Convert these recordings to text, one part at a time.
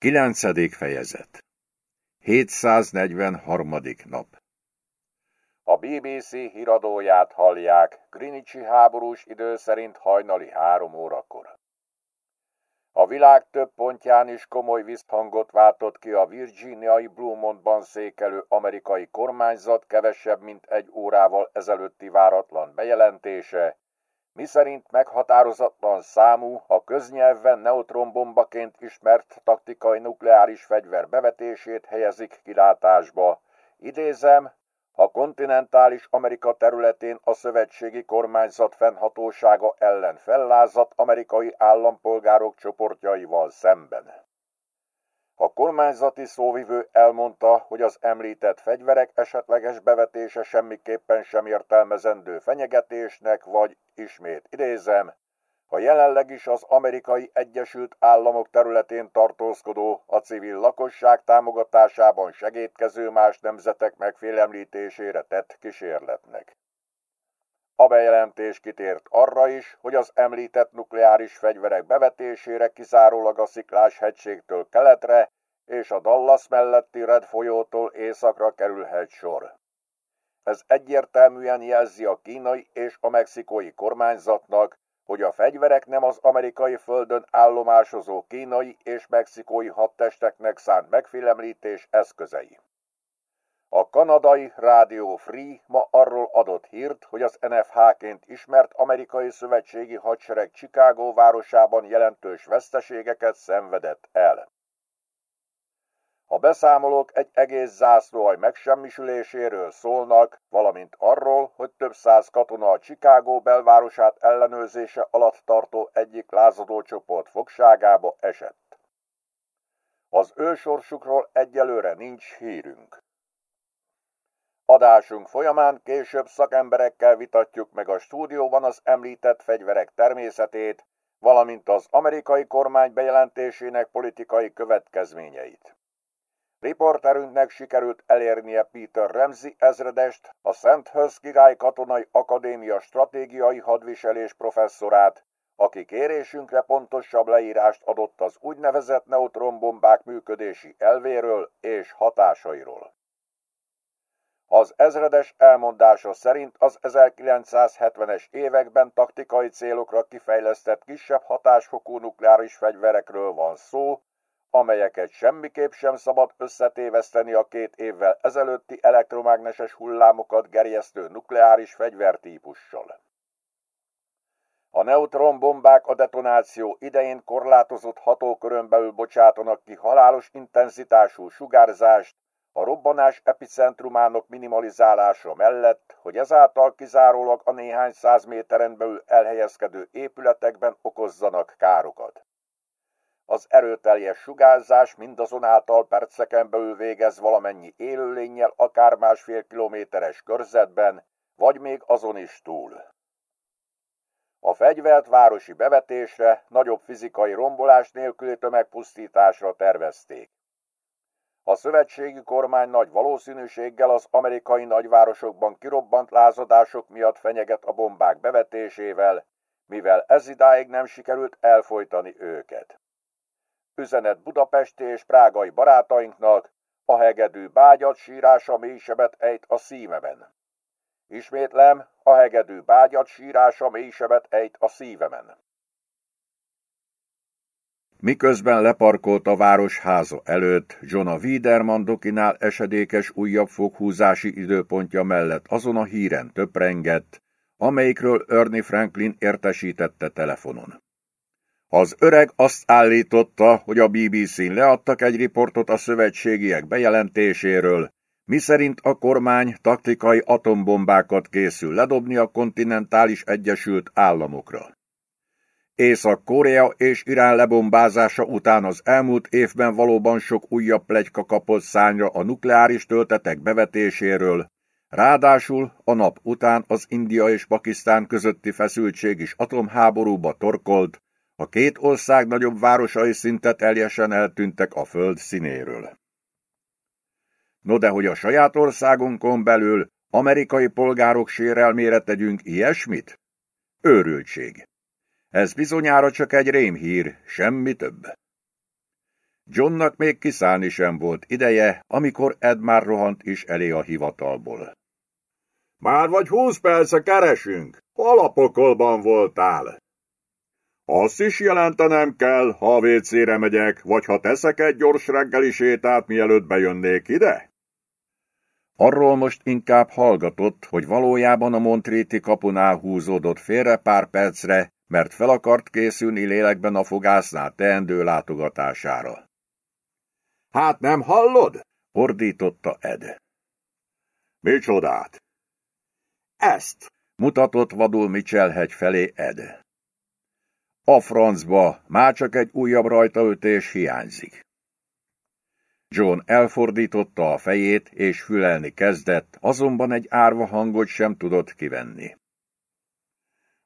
Kilencedik fejezet 743. nap A BBC híradóját hallják Greenwichi háborús idő szerint hajnali három órakor. A világ több pontján is komoly visszhangot váltott ki a virginiai Blumontban székelő amerikai kormányzat kevesebb mint egy órával ezelőtti váratlan bejelentése, miszerint meghatározatlan számú, a köznyelven neutronbombaként ismert taktikai nukleáris fegyver bevetését helyezik kilátásba. Idézem, a kontinentális Amerika területén a szövetségi kormányzat fennhatósága ellen fellázadt amerikai állampolgárok csoportjaival szemben. A kormányzati szóvivő elmondta, hogy az említett fegyverek esetleges bevetése semmiképpen sem értelmezendő fenyegetésnek, vagy, ismét idézem, a jelenleg is az amerikai Egyesült Államok területén tartózkodó, a civil lakosság támogatásában segítkező más nemzetek megfélemlítésére tett kísérletnek. A bejelentés kitért arra is, hogy az említett nukleáris fegyverek bevetésére kizárólag a Sziklás hegységtől keletre és a Dallas melletti Red folyótól északra kerülhet sor. Ez egyértelműen jelzi a kínai és a mexikói kormányzatnak, hogy a fegyverek nem az amerikai földön állomásozó kínai és mexikói hadtesteknek szánt megfélemlítés eszközei. A kanadai Rádió Free ma arról adott hírt, hogy az NFH-ként ismert amerikai szövetségi hadsereg Chicago városában jelentős veszteségeket szenvedett el. A beszámolók egy egész zászlóaj megsemmisüléséről szólnak, valamint arról, hogy több száz katona a Chicago belvárosát ellenőrzése alatt tartó egyik lázadócsoport fogságába esett. Az ősorsukról egyelőre nincs hírünk. Adásunk folyamán később szakemberekkel vitatjuk meg a stúdióban az említett fegyverek természetét, valamint az amerikai kormány bejelentésének politikai következményeit. Riporterünknek sikerült elérnie Peter Ramsey ezredest, a Sandhurst Király Katonai Akadémia stratégiai hadviselés professzorát, aki kérésünkre pontosabb leírást adott az úgynevezett neutronbombák működési elvéről és hatásairól. Az ezredes elmondása szerint az 1970-es években taktikai célokra kifejlesztett kisebb hatásfokú nukleáris fegyverekről van szó, amelyeket semmiképp sem szabad összetéveszteni a két évvel ezelőtti elektromágneses hullámokat gerjesztő nukleáris fegyvertípussal. A neutronbombák a detonáció idején korlátozott hatókörön belül bocsátanak ki halálos intenzitású sugárzást, a robbanás epicentrumának minimalizálása mellett, hogy ezáltal kizárólag a néhány száz méteren belül elhelyezkedő épületekben okozzanak károkat. Az erőteljes sugárzás mindazonáltal perceken belül végez valamennyi élőlényel akár másfél kilométeres körzetben, vagy még azon is túl. A fegyvert városi bevetésre, nagyobb fizikai rombolás nélküli tömegpusztításra tervezték. A szövetségi kormány nagy valószínűséggel az amerikai nagyvárosokban kirobbant lázadások miatt fenyeget a bombák bevetésével, mivel ez idáig nem sikerült elfolytani őket. Üzenet budapesti és prágai barátainknak, a hegedű bágyat sírása mélysebet ejt a szíveben. Ismétlem, a hegedű bágyat sírása mélysebet ejt a szívemen. Miközben leparkolt a város háza előtt, John a Wiedermann dokinál esedékes újabb foghúzási időpontja mellett azon a híren töprengett, amelyikről Ernie Franklin értesítette telefonon. Az öreg azt állította, hogy a BBC-n leadtak egy riportot a szövetségiek bejelentéséről, miszerint a kormány taktikai atombombákat készül ledobni a kontinentális Egyesült Államokra. Észak-Korea és Irán lebombázása után az elmúlt évben valóban sok újabb plegyka kapott szányra a nukleáris töltetek bevetéséről, ráadásul a nap után az India és Pakisztán közötti feszültség is atomháborúba torkolt, a két ország nagyobb városai szinte teljesen eltűntek a föld színéről. No de hogy a saját országunkon belül amerikai polgárok sérelmére tegyünk ilyesmit? Őrültség. Ez bizonyára csak egy rémhír, semmi több. Johnnak még kiszállni sem volt ideje, amikor Ed már rohant is elé a hivatalból. Már vagy húsz perce keresünk. Hol a pokolban voltál? Azt is jelentenem kell, ha a vécére megyek, vagy ha teszek egy gyors reggeli sétát, mielőtt bejönnék ide? Arról most inkább hallgatott, hogy valójában a Montréti kapunál húzódott félre pár percre, mert fel akart készülni lélekben a fogásznál teendő látogatására. Hát nem hallod? ordította Ed. Micsodát? Ezt! mutatott vadul Mitchell hegy felé Ed. A francba, már csak egy újabb rajtaütés hiányzik. John elfordította a fejét, és fülelni kezdett, azonban egy árva hangot sem tudott kivenni.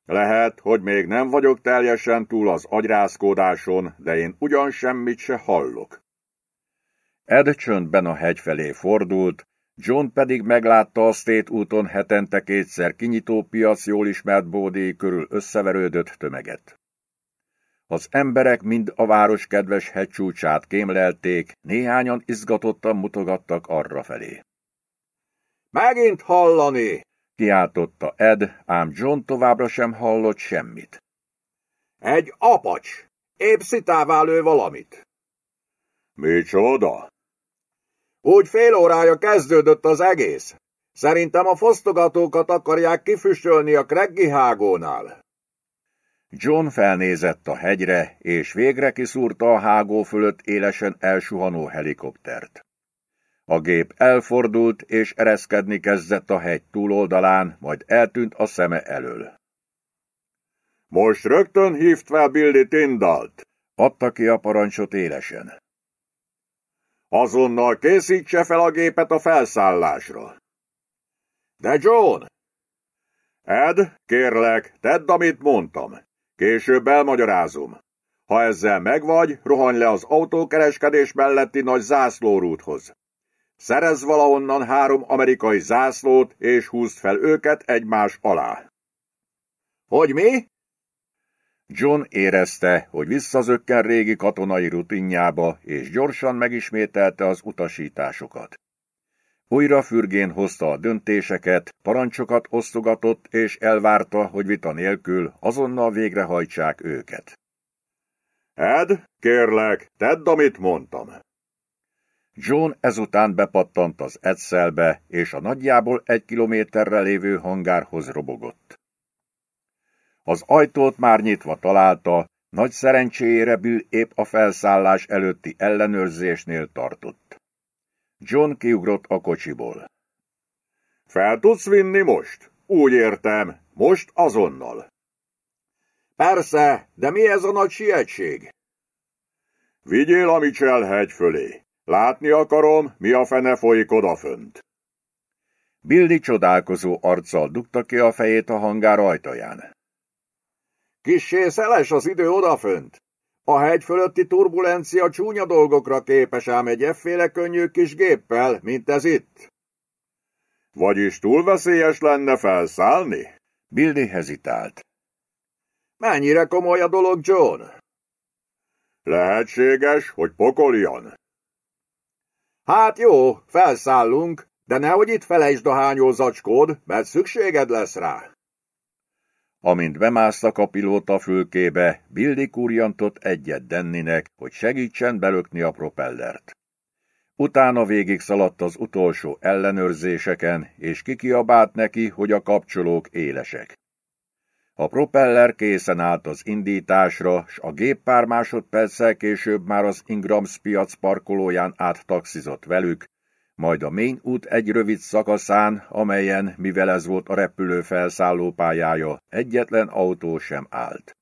Lehet, hogy még nem vagyok teljesen túl az agyrázkódáson, de én ugyan semmit se hallok. Ed csöndben a hegy felé fordult, John pedig meglátta a State úton hetente kétszer kinyitó piac jól ismert bódé körül összeverődött tömeget. Az emberek mind a város kedves hegycsúcsát kémlelték, néhányan izgatottan mutogattak arra felé. Megint hallani! Kiáltotta Ed, ám John továbbra sem hallott semmit. Egy apacs! Épp szitává lő valamit. Micsoda? Úgy fél órája kezdődött az egész. Szerintem a fosztogatókat akarják kifüstölni a Kreggi hágónál. John felnézett a hegyre, és végre kiszúrta a hágó fölött élesen elsuhanó helikoptert. A gép elfordult, és ereszkedni kezdett a hegy túloldalán, majd eltűnt a szeme elől. Most rögtön hívt fel Billy Tindalt, adta ki a parancsot élesen. Azonnal készítse fel a gépet a felszállásra. De John! Ed, kérlek, tedd, amit mondtam. Később elmagyarázom. Ha ezzel megvagy, rohanj le az autókereskedés melletti nagy zászlórúthoz. Szerez valahonnan három amerikai zászlót, és húzd fel őket egymás alá. Hogy mi? John érezte, hogy visszazökken régi katonai rutinjába, és gyorsan megismételte az utasításokat. Újra fürgén hozta a döntéseket, parancsokat osztogatott, és elvárta, hogy vita nélkül azonnal végrehajtsák őket. Ed, kérlek, tedd, amit mondtam. John ezután bepattant az Edszelbe, és a nagyjából egy kilométerre lévő hangárhoz robogott. Az ajtót már nyitva találta, nagy szerencséjére Bill épp a felszállás előtti ellenőrzésnél tartott. John kiugrott a kocsiból. Fel tudsz vinni most? Úgy értem, most azonnal. Persze, de mi ez a nagy sietség? Vigyél a Mitchell hegy fölé. Látni akarom, mi a fene folyik odafönt. Billy csodálkozó arccal dugta ki a fejét a hangár ajtaján. Kissé szeles az idő odafönt. A hegy fölötti turbulencia csúnya dolgokra képes ám egy efféle könnyű kis géppel, mint ez itt. Vagyis túl veszélyes lenne felszállni? Billy hezitált. Mennyire komoly a dolog, John? Lehetséges, hogy pokolian. Hát jó, felszállunk, de nehogy itt felejtsd a hányó zacskód, mert szükséged lesz rá. Amint bemásztak a pilóta fülkébe, Billy kurjantott egyet Denninek, hogy segítsen belökni a propellert. Utána végig szaladt az utolsó ellenőrzéseken, és kikiabált neki, hogy a kapcsolók élesek. A propeller készen állt az indításra, s a gép pár másodperccel később már az Ingrams piac parkolóján áttaxizott velük, majd a Main út egy rövid szakaszán, amelyen, mivel ez volt a repülő felszálló pályája, egyetlen autó sem állt.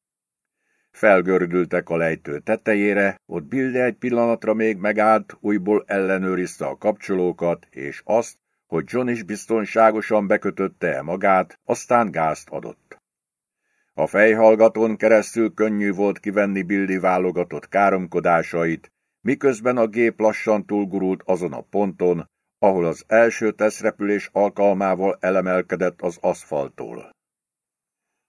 Felgördültek a lejtő tetejére, ott Bill egy pillanatra még megállt, újból ellenőrizte a kapcsolókat, és azt, hogy John is biztonságosan bekötötte -e magát, aztán gázt adott. A fejhallgatón keresztül könnyű volt kivenni Billy válogatott káromkodásait, miközben a gép lassan túlgurult azon a ponton, ahol az első teszrepülés alkalmával elemelkedett az aszfaltól.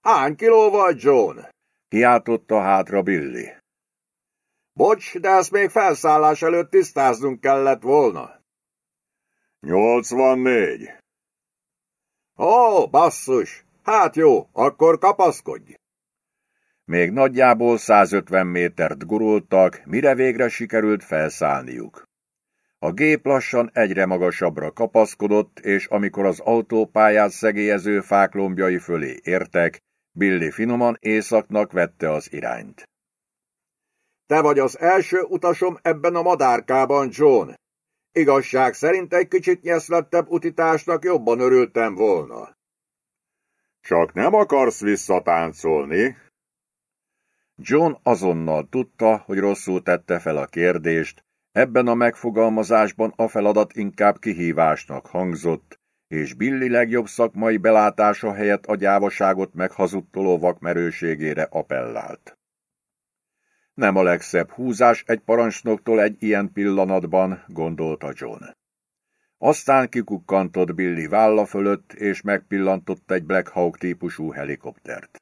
Hány kiló vagy, John? Kiáltotta hátra Billy. Bocs, de ezt még felszállás előtt tisztáznunk kellett volna. 84. Ó, basszus! Hát jó, akkor kapaszkodj! Még nagyjából 150 métert gurultak, mire végre sikerült felszállniuk. A gép lassan egyre magasabbra kapaszkodott, és amikor az autópályát szegélyező fák lombjai fölé értek, Billy finoman északnak vette az irányt. Te vagy az első utasom ebben a madárkában, John. Igazság szerint egy kicsit nyeszlettebb utitásnak jobban örültem volna. Csak nem akarsz visszatáncolni? John azonnal tudta, hogy rosszul tette fel a kérdést, ebben a megfogalmazásban a feladat inkább kihívásnak hangzott, és Billy legjobb szakmai belátása helyett a gyávaságot meghazudtoló vakmerőségére appellált. Nem a legszebb húzás egy parancsnoktól egy ilyen pillanatban, gondolta John. Aztán kikukkantott Billy válla fölött, és megpillantott egy Black Hawk típusú helikoptert.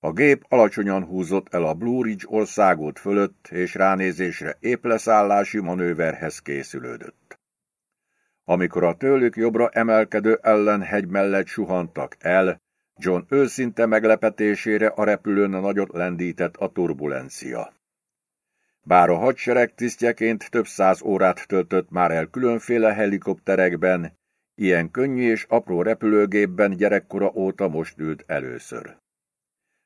A gép alacsonyan húzott el a Blue Ridge országút fölött, és ránézésre épp leszállási manőverhez készülődött. Amikor a tőlük jobbra emelkedő ellenhegy mellett suhantak el, John őszinte meglepetésére a repülőn nagyot lendített a turbulencia. Bár a hadsereg tisztjeként több száz órát töltött már el különféle helikopterekben, ilyen könnyű és apró repülőgépben gyerekkora óta most ült először.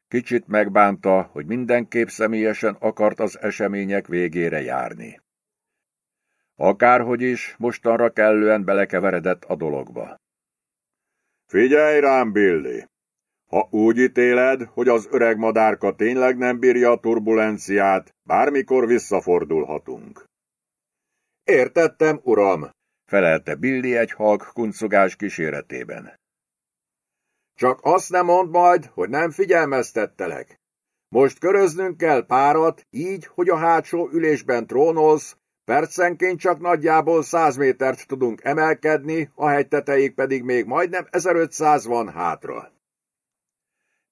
Kicsit megbánta, hogy mindenképp személyesen akart az események végére járni. Akárhogy is, mostanra kellően belekeveredett a dologba. Figyelj rám, Billy! Ha úgy ítéled, hogy az öreg madárka tényleg nem bírja a turbulenciát, bármikor visszafordulhatunk. Értettem, uram, felelte Billy egy halk kuncogás kíséretében. Csak azt nem mond majd, hogy nem figyelmeztettelek. Most köröznünk kell párat, így, hogy a hátsó ülésben trónolsz, percenként csak nagyjából száz métert tudunk emelkedni, a hegy tetejéig pedig még majdnem 1500 van hátra.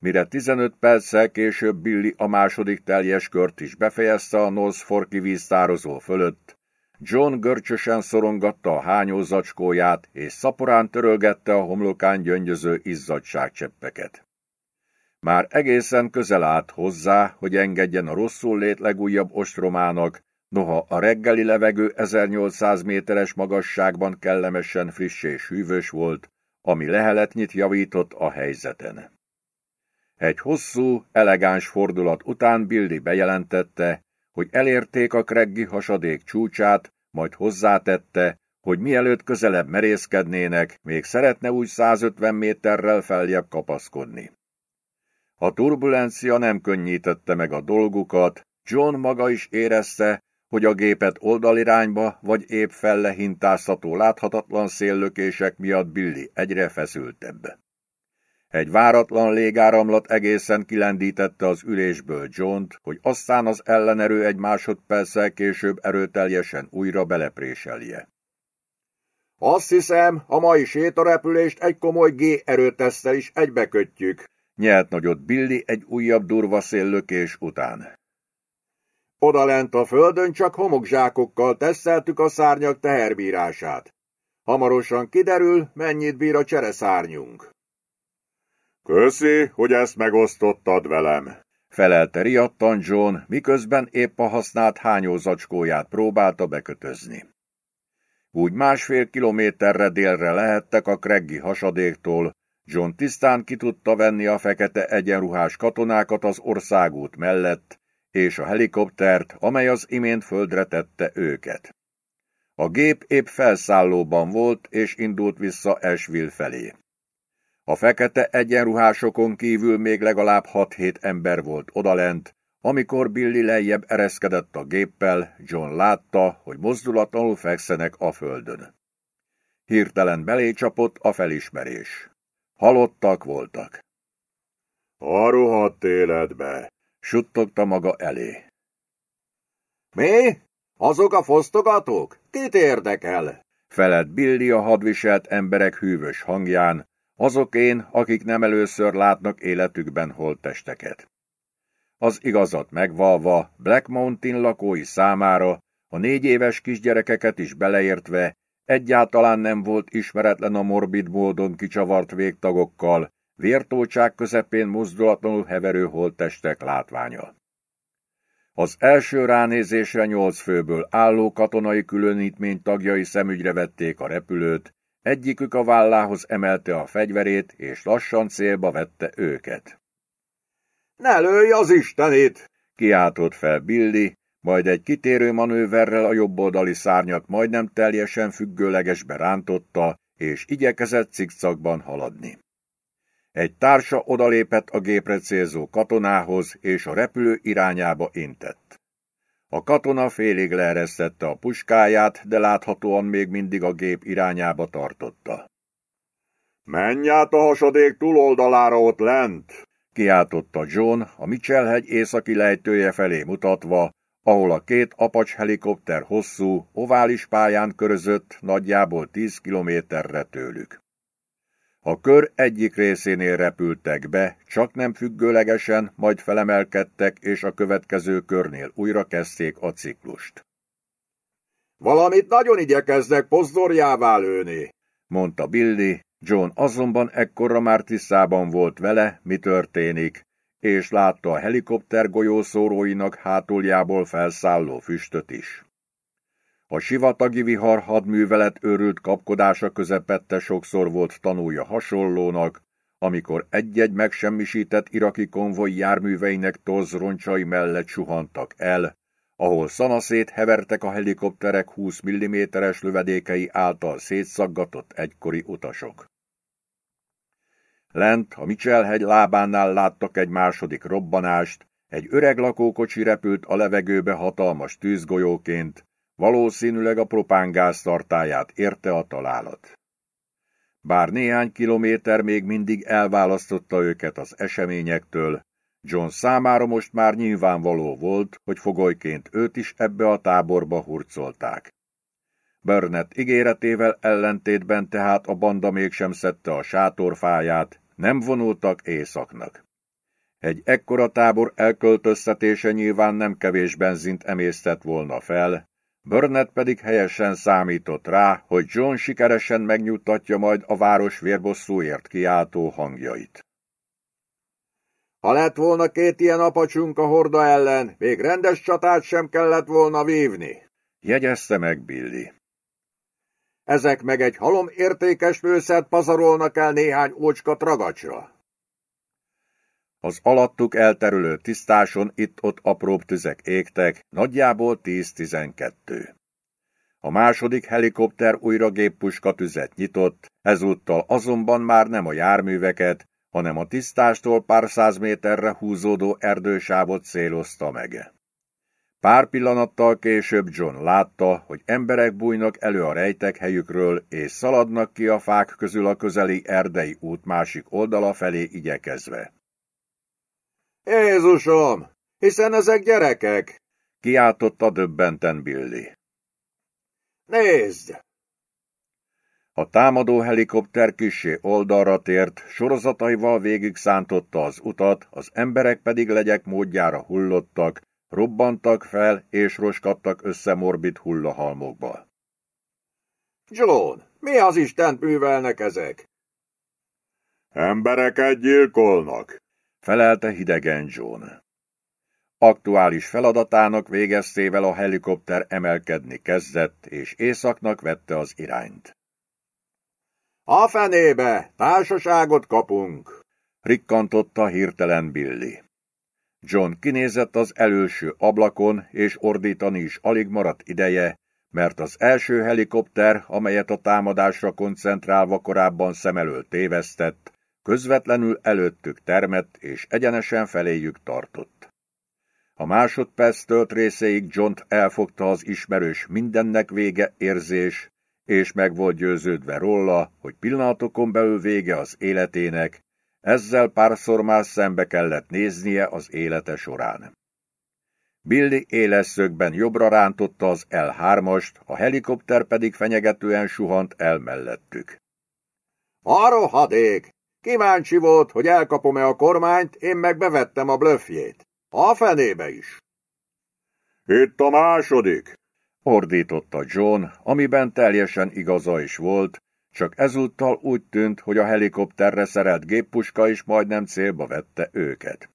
Mire 15 perccel később Billy a második teljes kört is befejezte a North Forki víztározó fölött, John görcsösen szorongatta a hányó zacskóját, és szaporán törölgette a homlokán gyöngyöző izzadságcseppeket. Már egészen közel állt hozzá, hogy engedjen a rosszul lét legújabb ostromának, noha a reggeli levegő 1800 méteres magasságban kellemesen friss és hűvös volt, ami leheletnyit javított a helyzeten. Egy hosszú, elegáns fordulat után Billy bejelentette, hogy elérték a kreggi hasadék csúcsát, majd hozzátette, hogy mielőtt közelebb merészkednének, még szeretne úgy 150 méterrel feljebb kapaszkodni. A turbulencia nem könnyítette meg a dolgukat, John maga is érezte, hogy a gépet oldalirányba vagy épp fellehintáztató láthatatlan széllökések miatt Billy egyre feszültebb. Egy váratlan légáramlat egészen kilendítette az ülésből john hogy aztán az ellenerő egy másodperccel később erőteljesen újra belepréselje. Azt hiszem, a mai sétarepülést egy komoly G-erőtesztel is egybekötjük, nyelt nagyot Billy egy újabb durva széllökés után. Odalent a földön csak homokzsákokkal teszteltük a szárnyak teherbírását. Hamarosan kiderül, mennyit bír a csereszárnyunk. Köszi, hogy ezt megosztottad velem, felelte riadtan John, miközben épp a használt hányózacskóját próbálta bekötözni. Úgy másfél kilométerre délre lehettek a Kreggi hasadéktól, John tisztán ki tudta venni a fekete egyenruhás katonákat az országút mellett, és a helikoptert, amely az imént földre tette őket. A gép épp felszállóban volt, és indult vissza Ashville felé. A fekete egyenruhásokon kívül még legalább 6-7 ember volt odalent, amikor Billy lejjebb ereszkedett a géppel, John látta, hogy mozdulatlanul fekszenek a földön. Hirtelen belécsapott a felismerés. Halottak voltak. A rohadt életbe, suttogta maga elé. Mi? Azok a fosztogatók? Kit érdekel? felett Billy a hadviselt emberek hűvös hangján, azok én, akik nem először látnak életükben holttesteket. Az igazat megvalva, Black Mountain lakói számára, a négy éves kisgyerekeket is beleértve, egyáltalán nem volt ismeretlen a morbid módon kicsavart végtagokkal, vértócsák közepén mozdulatlanul heverő holttestek látványa. Az első ránézésre nyolc főből álló katonai különítmény tagjai szemügyre vették a repülőt, egyikük a vállához emelte a fegyverét, és lassan célba vette őket. Ne lőj az istenét! kiáltott fel Billy, majd egy kitérő manőverrel a jobboldali szárnyat majdnem teljesen függőlegesbe rántotta, és igyekezett cikcakban haladni. Egy társa odalépett a gépre célzó katonához, és a repülő irányába intett. A katona félig leeresztette a puskáját, de láthatóan még mindig a gép irányába tartotta. Menj át a hasadék túloldalára ott lent! kiáltotta John a Mitchell-hegy északi lejtője felé mutatva, ahol a két apacs helikopter hosszú, ovális pályán körözött nagyjából 10 kilométerre tőlük. A kör egyik részénél repültek be, csak nem függőlegesen, majd felemelkedtek, és a következő körnél újra kezdték a ciklust. Valamit nagyon igyekeznek pozdorjává lőni, mondta Billy, John azonban ekkorra már tisztában volt vele, mi történik, és látta a helikopter golyószóróinak hátuljából felszálló füstöt is. A sivatagi vihar hadművelet őrült kapkodása közepette sokszor volt tanulja hasonlónak, amikor egy-egy megsemmisített iraki konvoj járműveinek torz mellett suhantak el, ahol szanaszét hevertek a helikopterek 20 mm-es lövedékei által szétszaggatott egykori utasok. Lent a Mitchell-hegy lábánál láttak egy második robbanást, egy öreg lakókocsi repült a levegőbe hatalmas tűzgolyóként, valószínűleg a propángáz tartáját érte a találat. Bár néhány kilométer még mindig elválasztotta őket az eseményektől, John számára most már nyilvánvaló volt, hogy fogolyként őt is ebbe a táborba hurcolták. Burnett ígéretével ellentétben tehát a banda mégsem szedte a sátorfáját, nem vonultak éjszaknak. Egy ekkora tábor elköltöztetése nyilván nem kevés benzint emésztett volna fel, Burnett pedig helyesen számított rá, hogy John sikeresen megnyugtatja majd a város vérbosszúért kiáltó hangjait. Ha lett volna két ilyen apacsunk a horda ellen, még rendes csatát sem kellett volna vívni, jegyezte meg Billy. Ezek meg egy halom értékes főszert pazarolnak el néhány ócska tragacsra. Az alattuk elterülő tisztáson itt-ott apróbb tüzek égtek, nagyjából 10-12. A második helikopter újra géppuska tüzet nyitott, ezúttal azonban már nem a járműveket, hanem a tisztástól pár száz méterre húzódó erdősávot célozta meg. Pár pillanattal később John látta, hogy emberek bújnak elő a rejtek helyükről, és szaladnak ki a fák közül a közeli erdei út másik oldala felé igyekezve. Jézusom! Hiszen ezek gyerekek! Kiáltotta döbbenten Billy. Nézd! A támadó helikopter kissé oldalra tért, sorozataival végig szántotta az utat, az emberek pedig legyek módjára hullottak, robbantak fel és roskadtak össze morbid hullahalmokba. John, mi az Istent művelnek ezek? Embereket gyilkolnak, felelte hidegen John. Aktuális feladatának végeztével a helikopter emelkedni kezdett, és északnak vette az irányt. A fenébe! Társaságot kapunk! rikkantotta hirtelen Billy. John kinézett az előső ablakon, és ordítani is alig maradt ideje, mert az első helikopter, amelyet a támadásra koncentrálva korábban szem elől tévesztett, közvetlenül előttük termett és egyenesen feléjük tartott. A másodperc tölt részéig John elfogta az ismerős mindennek vége érzés, és meg volt győződve róla, hogy pillanatokon belül vége az életének, ezzel párszor már szembe kellett néznie az élete során. Billy éles szögben jobbra rántotta az L3-ast, a helikopter pedig fenyegetően suhant el mellettük. A rohadék! Kíváncsi volt, hogy elkapom-e a kormányt, én meg bevettem a blöfjét. A fenébe is! Itt a második! ordította John, amiben teljesen igaza is volt, csak ezúttal úgy tűnt, hogy a helikopterre szerelt géppuska is majdnem célba vette őket.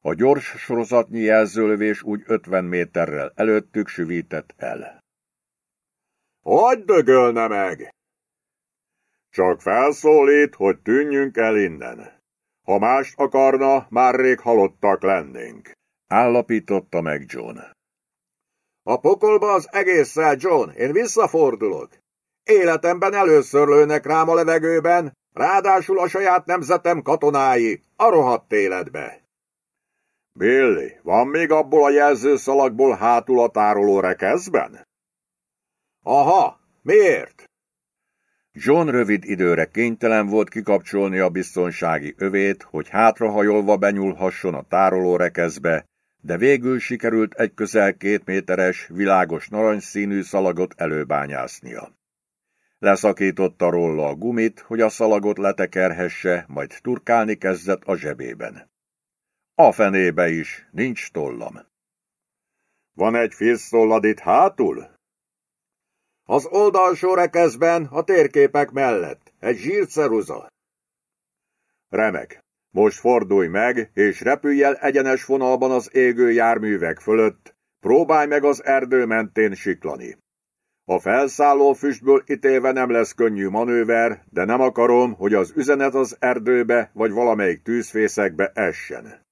A gyors sorozatnyi jelzőlövés úgy 50 méterrel előttük süvített el. Hogy dögölne meg? Csak felszólít, hogy tűnjünk el innen. Ha mást akarna, már rég halottak lennénk. Állapította meg John. A pokolba az egésszel, John, én visszafordulok. Életemben először lőnek rám a levegőben, ráadásul a saját nemzetem katonái, a rohadt életbe. Billy, van még abból a jelzőszalagból hátul a tároló rekeszben? Aha, miért? John rövid időre kénytelen volt kikapcsolni a biztonsági övét, hogy hátrahajolva benyúlhasson a tároló rekeszbe, de végül sikerült egy közel két méteres, világos narancsszínű szalagot előbányásznia. Leszakította róla a gumit, hogy a szalagot letekerhesse, majd turkálni kezdett a zsebében. A fenébe is, nincs tollam. Van egy fisztollad itt hátul? Az oldalsó rekeszben, a térképek mellett, egy zsírceruza. Remek. Most fordulj meg, és repülj el egyenes vonalban az égő járművek fölött, próbálj meg az erdő mentén siklani. A felszálló füstből ítélve nem lesz könnyű manőver, de nem akarom, hogy az üzenet az erdőbe vagy valamelyik tűzfészekbe essen.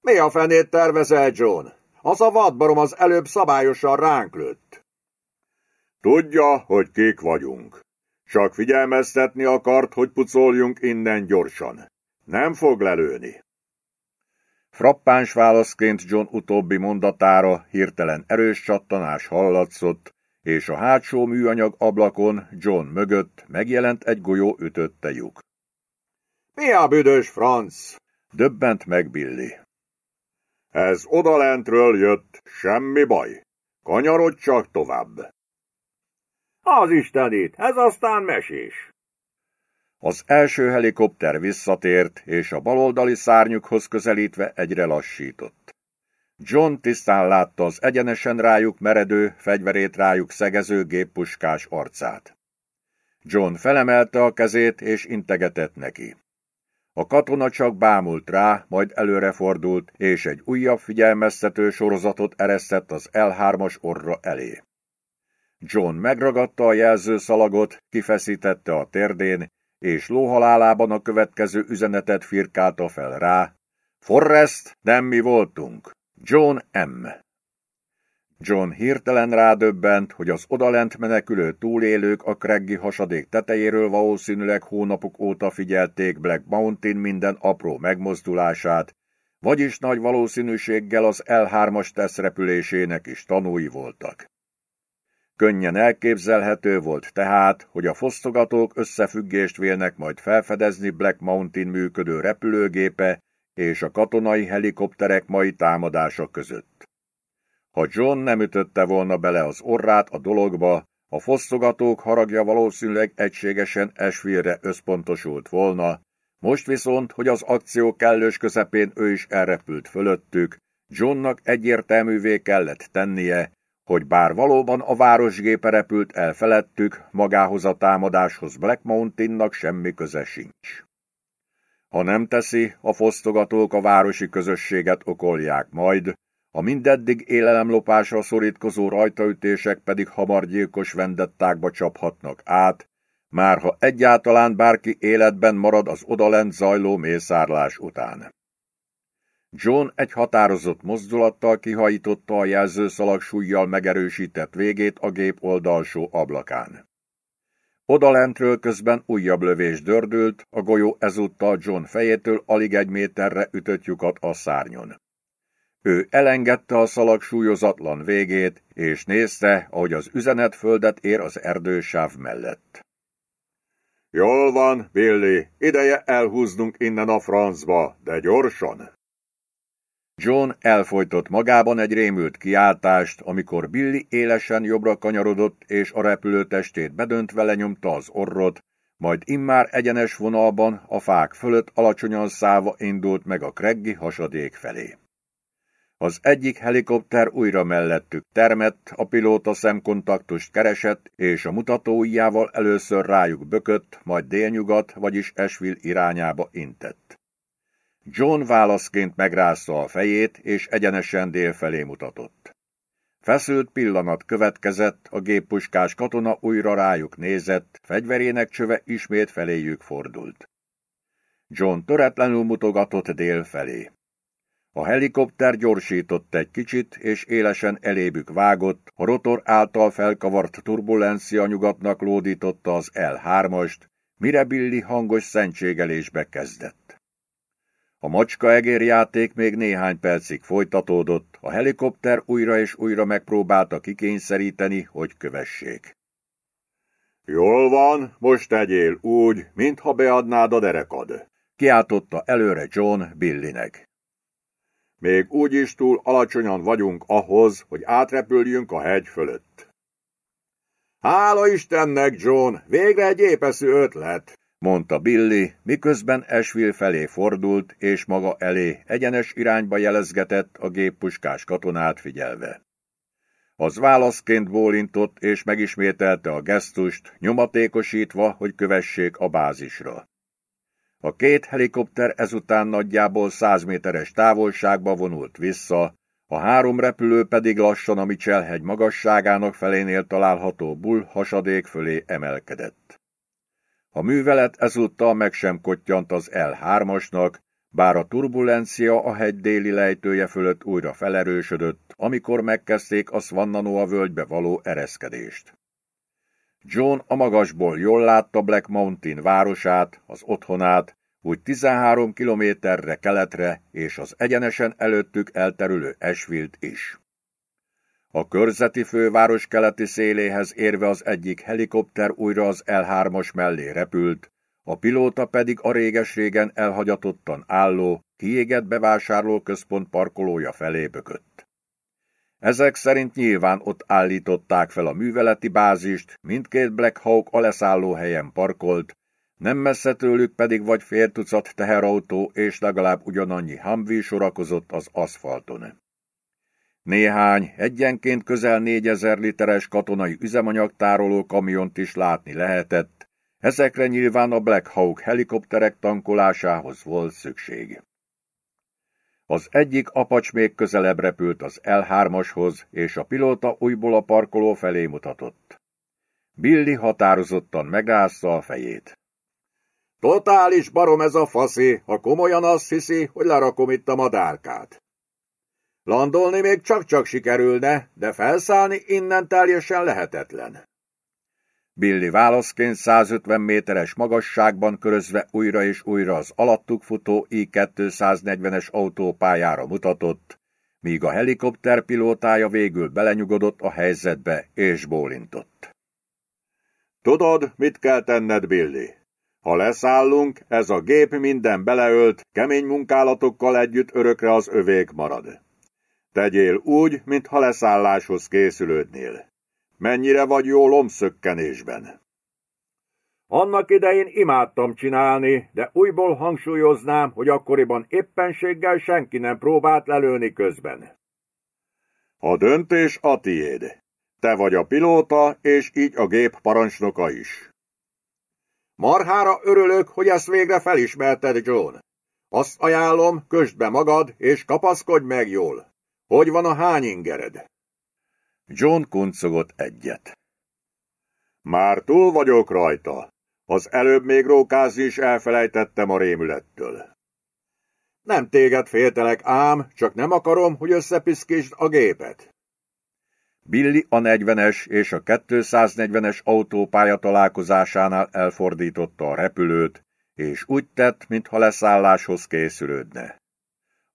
Mi a fenét tervezel, John? Az a vadbarom az előbb szabályosan ránk lőtt. Tudja, hogy kik vagyunk. Csak figyelmeztetni akart, hogy pucoljunk innen gyorsan. Nem fog lelőni. Frappáns válaszként John utóbbi mondatára hirtelen erős csattanás hallatszott, és a hátsó műanyag ablakon John mögött megjelent egy golyó ütötte lyuk. Mi a büdös franc? Döbbent meg Billy. Ez odalentről jött, semmi baj. Kanyarodj csak tovább. Az istenit, ez aztán mesés. Az első helikopter visszatért, és a baloldali szárnyukhoz közelítve egyre lassított. John tisztán látta az egyenesen rájuk meredő, fegyverét rájuk szegező géppuskás arcát. John felemelte a kezét, és integetett neki. A katona csak bámult rá, majd előrefordult, és egy újabb figyelmeztető sorozatot eresztett az L3-as orra elé. John megragadta a jelzőszalagot, kifeszítette a térdén, és lóhalálában a következő üzenetet firkálta fel rá. Forrest, nem mi voltunk. John M. John hirtelen rádöbbent, hogy az odalent menekülő túlélők a Kreggi hasadék tetejéről valószínűleg hónapok óta figyelték Black Mountain minden apró megmozdulását, vagyis nagy valószínűséggel az L3-as teszrepülésének is tanúi voltak. Könnyen elképzelhető volt tehát, hogy a fosztogatók összefüggést vélnek majd felfedezni Black Mountain működő repülőgépe és a katonai helikopterek mai támadása között. Ha John nem ütötte volna bele az orrát a dologba, a fosztogatók haragja valószínűleg egységesen Esville-re összpontosult volna, most viszont, hogy az akció kellős közepén ő is elrepült fölöttük, Johnnak egyértelművé kellett tennie, hogy bár valóban a városgépe repült el felettük, magához a támadáshoz Black Mountainnak semmi köze sincs. Ha nem teszi, a fosztogatók a városi közösséget okolják majd, a mindeddig élelemlopásra szorítkozó rajtaütések pedig hamar gyilkos vendettákba csaphatnak át, már ha egyáltalán bárki életben marad az odalent zajló mészárlás után. John egy határozott mozdulattal kihajította a jelzőszalag súlyjal megerősített végét a gép oldalsó ablakán. Odalentről közben újabb lövés dördült, a golyó ezúttal John fejétől alig egy méterre ütött lyukat a szárnyon. Ő elengedte a szalag súlyozatlan végét, és nézte, ahogy az üzenet földet ér az erdősáv mellett. Jól van, Billy, ideje elhúznunk innen a francba, de gyorsan. John elfolytott magában egy rémült kiáltást, amikor Billy élesen jobbra kanyarodott, és a repülő testét bedöntve lenyomta az orrot, majd immár egyenes vonalban a fák fölött alacsonyan száva indult meg a kreggi hasadék felé. Az egyik helikopter újra mellettük termett, a pilóta szemkontaktust keresett, és a mutatóujjával először rájuk bökött, majd délnyugat, vagyis Esville irányába intett. John válaszként megrázta a fejét, és egyenesen dél felé mutatott. Feszült pillanat következett, a géppuskás katona újra rájuk nézett, fegyverének csöve ismét feléjük fordult. John töretlenül mutogatott dél felé. A helikopter gyorsított egy kicsit, és élesen elébük vágott, a rotor által felkavart turbulencia nyugatnak lódította az L3-ast, mire Billy hangos szentségelésbe kezdett. A macska egérjáték még néhány percig folytatódott, a helikopter újra és újra megpróbálta kikényszeríteni, hogy kövessék. Jól van, most tegyél úgy, mintha beadnád a derekad, kiáltotta előre John Billinek. Még úgy is túl alacsonyan vagyunk ahhoz, hogy átrepüljünk a hegy fölött. Hála Istennek, John, végre egy épeszű ötlet, mondta Billy, miközben Esville felé fordult, és maga elé egyenes irányba jelezgetett a géppuskás katonát figyelve. Az válaszként bólintott, és megismételte a gesztust, nyomatékosítva, hogy kövessék a bázisra. A két helikopter ezután nagyjából száz méteres távolságba vonult vissza, a három repülő pedig lassan a Michelhegy magasságának felénél található bull hasadék fölé emelkedett. A művelet ezúttal meg sem kottyant az L3-asnak, bár a turbulencia a hegy déli lejtője fölött újra felerősödött, amikor megkezdték a Svannanoa völgybe való ereszkedést. John a magasból jól látta Black Mountain városát, az otthonát, úgy 13 kilométerre keletre és az egyenesen előttük elterülő Esvilt is. A körzeti főváros keleti széléhez érve az egyik helikopter újra az L3-as mellé repült, a pilóta pedig a réges-régen elhagyatottan álló, kiégett bevásárlóközpont parkolója felé bökött. Ezek szerint nyilván ott állították fel a műveleti bázist, mindkét Black Hawk a leszállóhelyen parkolt, nem messze tőlük pedig vagy fél tucat teherautó és legalább ugyanannyi Humvee sorakozott az aszfalton. Néhány, egyenként közel négyezer literes katonai üzemanyagtároló kamiont is látni lehetett, ezekre nyilván a Black Hawk helikopterek tankolásához volt szükség. Az egyik apacs még közelebb repült az L3-ashoz, és a pilóta újból a parkoló felé mutatott. Billy határozottan megrázta a fejét. Totális barom ez a faszi, ha komolyan azt hiszi, hogy lerakom itt a madárkát. Landolni még csak-csak sikerülne, de felszállni innen teljesen lehetetlen. Billy válaszként 150 méteres magasságban körözve újra és újra az alattuk futó I-240-es autópályára mutatott, míg a helikopter pilótája végül belenyugodott a helyzetbe és bólintott. Tudod, mit kell tenned, Billy? Ha leszállunk, ez a gép minden beleölt, kemény munkálatokkal együtt örökre az övék marad. Tegyél úgy, mintha leszálláshoz készülődnél. Mennyire vagy jó lombszökkenésben? Annak idején imádtam csinálni, de újból hangsúlyoznám, hogy akkoriban éppenséggel senki nem próbált lelőni közben. A döntés a tiéd. Te vagy a pilóta, és így a gép parancsnoka is. Marhára örülök, hogy ezt végre felismerted, John. Azt ajánlom, kösd be magad, és kapaszkodj meg jól. Hogy van a hány ingered? John kuncogott egyet. Már túl vagyok rajta. Az előbb még rókázni is elfelejtettem a rémülettől. Nem téged féltelek ám, csak nem akarom, hogy összepiszkítsd a gépet. Billy a 40-es és a 240-es autópálya találkozásánál elfordította a repülőt, és úgy tett, mintha leszálláshoz készülődne.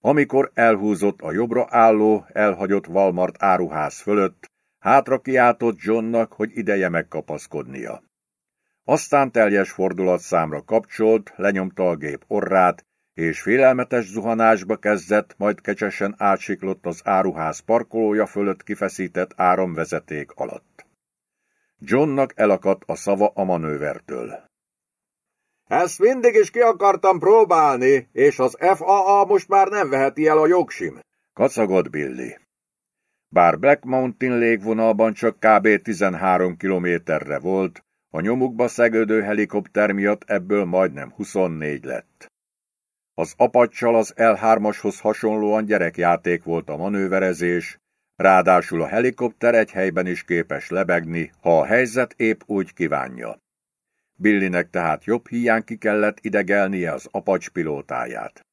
Amikor elhúzott a jobbra álló, elhagyott Walmart áruház fölött, hátra kiáltott Johnnak, hogy ideje megkapaszkodnia. Aztán teljes fordulatszámra kapcsolt, lenyomta a gép orrát, és félelmetes zuhanásba kezdett, majd kecsesen átsiklott az áruház parkolója fölött kifeszített áramvezeték alatt. Johnnak elakadt a szava a manővertől. Ezt mindig is ki akartam próbálni, és az FAA most már nem veheti el a jogsim. Kacagott Billy. Bár Black Mountain légvonalban csak kb. 13 kilométerre volt, a nyomukba szegődő helikopter miatt ebből majdnem 24 lett. Az apacsal az L3-ashoz hasonlóan gyerekjáték volt a manőverezés, ráadásul a helikopter egy helyben is képes lebegni, ha a helyzet épp úgy kívánja. Billinek tehát jobb hiány ki kellett idegelnie az apacs pilótáját.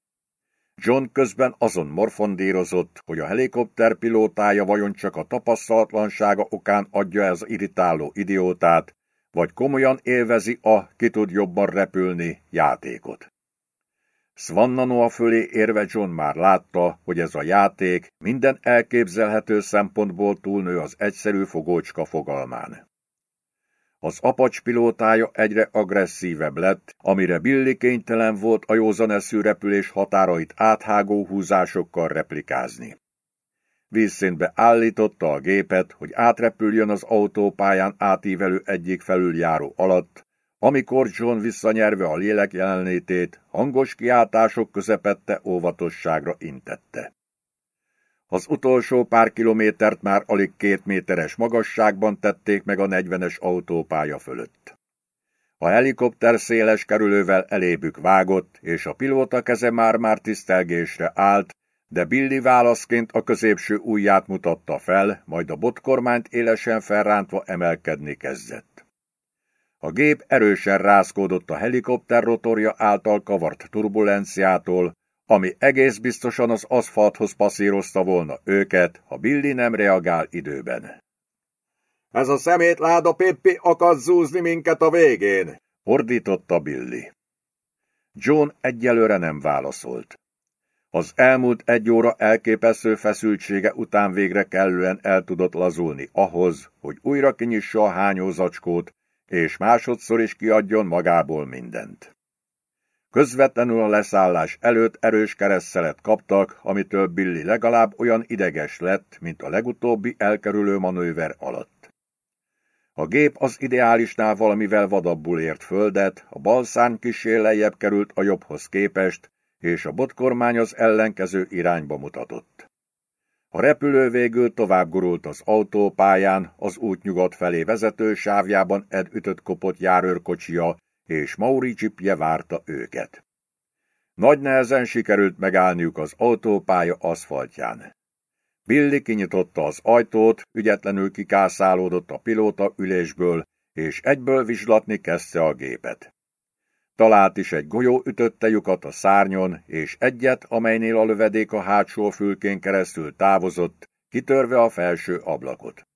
John közben azon morfondírozott, hogy a helikopter pilótája vajon csak a tapasztalatlansága okán adja az irritáló idiótát, vagy komolyan élvezi a ki tud jobban repülni játékot. Svannanoa fölé érve John már látta, hogy ez a játék minden elképzelhető szempontból túlnő az egyszerű fogócska fogalmán. Az apacs pilótája egyre agresszívebb lett, amire Billy kénytelen volt a józaneszű repülés határait áthágó húzásokkal replikázni. Vízszintbe állította a gépet, hogy átrepüljön az autópályán átívelő egyik felüljáró alatt, amikor John visszanyerve a lélek jelenlétét, hangos kiáltások közepette óvatosságra intette. Az utolsó pár kilométert már alig két méteres magasságban tették meg a negyvenes autópálya fölött. A helikopter széles kerülővel elébük vágott, és a pilóta keze már-már tisztelgésre állt, de Billy válaszként a középső ujját mutatta fel, majd a botkormányt élesen felrántva emelkedni kezdett. A gép erősen rázkódott a helikopter rotorja által kavart turbulenciától, ami egész biztosan az aszfalthoz passzírozta volna őket, ha Billy nem reagál időben. Ez a szemétláda Pippi akar zúzni minket a végén, ordította Billy. John egyelőre nem válaszolt. Az elmúlt egy óra elképesztő feszültsége után végre kellően el tudott lazulni ahhoz, hogy újra kinyissa a hányózacskót, és másodszor is kiadjon magából mindent. Közvetlenül a leszállás előtt erős keresztelet kaptak, amitől Billy legalább olyan ideges lett, mint a legutóbbi elkerülő manőver alatt. A gép az ideálisnál valamivel vadabbul ért földet, a bal szárny kisé lejjebb került a jobbhoz képest, és a botkormány az ellenkező irányba mutatott. A repülő végül tovább gurult az autópályán, az út nyugat felé vezető sávjában Ed ütött kopott járőrkocsia, és Mauri csipje várta őket. Nagy nehezen sikerült megállniuk az autópálya aszfaltján. Billy kinyitotta az ajtót, ügyetlenül kikászálódott a pilóta ülésből, és egyből vizslatni kezdte a gépet. Talált is egy golyó ütötte lyukat a szárnyon, és egyet, amelynél a lövedék a hátsó fülkén keresztül távozott, kitörve a felső ablakot.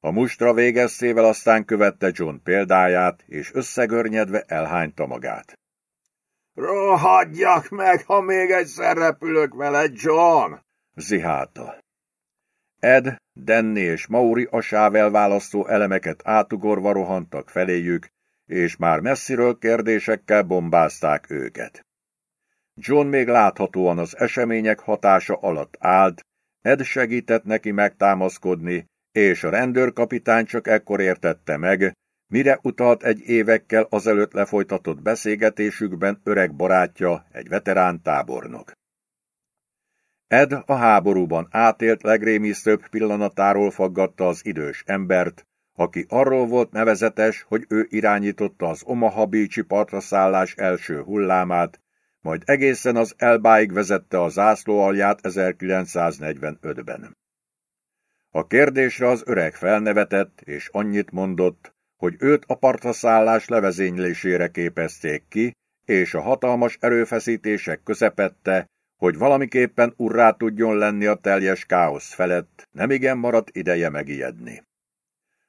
A mustra végeztével aztán követte John példáját, és összegörnyedve elhányta magát. Rohadjak meg, ha még egyszer repülök vele, John! zihálta. Ed, Denny és Mauri a sávelválasztó elemeket átugorva rohantak feléjük, és már messziről kérdésekkel bombázták őket. John még láthatóan az események hatása alatt állt, Ed segített neki megtámaszkodni, és a rendőrkapitány csak ekkor értette meg, mire utalt egy évekkel azelőtt lefolytatott beszélgetésükben öreg barátja, egy veterán tábornok. Ed a háborúban átélt legrémisztőbb pillanatáról faggatta az idős embert, aki arról volt nevezetes, hogy ő irányította az Omaha Beach-i partraszállás első hullámát, majd egészen az Elbáig vezette a zászló alját 1945-ben. A kérdésre az öreg felnevetett, és annyit mondott, hogy őt a partraszállás levezénylésére képezték ki, és a hatalmas erőfeszítések közepette, hogy valamiképpen urrá tudjon lenni a teljes káosz felett, nemigen maradt ideje megijedni.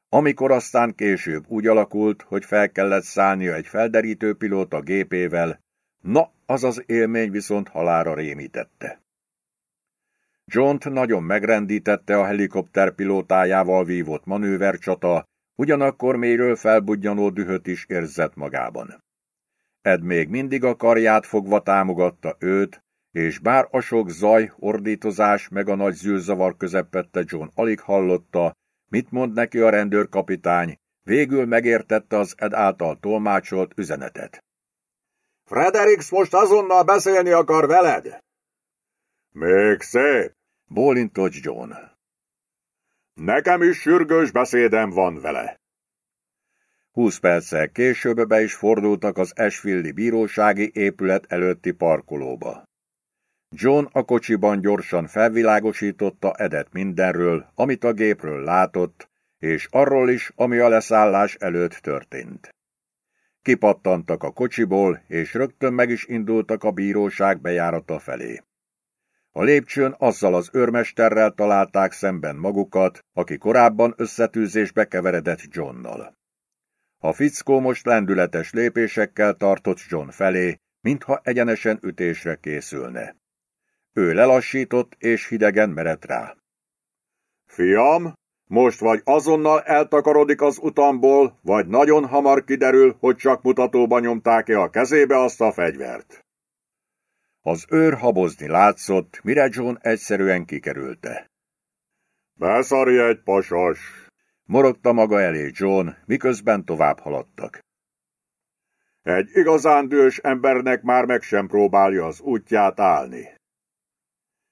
Amikor aztán később úgy alakult, hogy fel kellett szállnia egy felderítő pilóta gépével, na, az az élmény viszont halára rémítette. John-t nagyon megrendítette a helikopter pilótájával vívott manővercsata, ugyanakkor mélyről felbudjanó dühöt is érzett magában. Ed még mindig a karját fogva támogatta őt, és bár a sok zaj, ordítozás meg a nagy zűrzavar közepette John alig hallotta, Mit mond neki a rendőrkapitány? Végül megértette az Ed által tolmácsolt üzenetet. Fredericks most azonnal beszélni akar veled? Még szép, Bólintott John. Nekem is sürgős beszédem van vele. Húsz perccel később be is fordultak az Esfildi bírósági épület előtti parkolóba. John a kocsiban gyorsan felvilágosította Edet mindenről, amit a gépről látott, és arról is, ami a leszállás előtt történt. Kipattantak a kocsiból, és rögtön meg is indultak a bíróság bejárata felé. A lépcsőn azzal az őrmesterrel találták szemben magukat, aki korábban összetűzésbe keveredett Johnnal. A fickó most lendületes lépésekkel tartott John felé, mintha egyenesen ütésre készülne. Ő lelassított, és hidegen merett rá. Fiam, most vagy azonnal eltakarodik az utamból, vagy nagyon hamar kiderül, hogy csak mutatóba nyomták-e a kezébe azt a fegyvert. Az őr habozni látszott, mire John egyszerűen kikerülte. Beszarj egy pasas! Morogta maga elé John, miközben tovább haladtak. Egy igazán dühös embernek már meg sem próbálja az útját állni.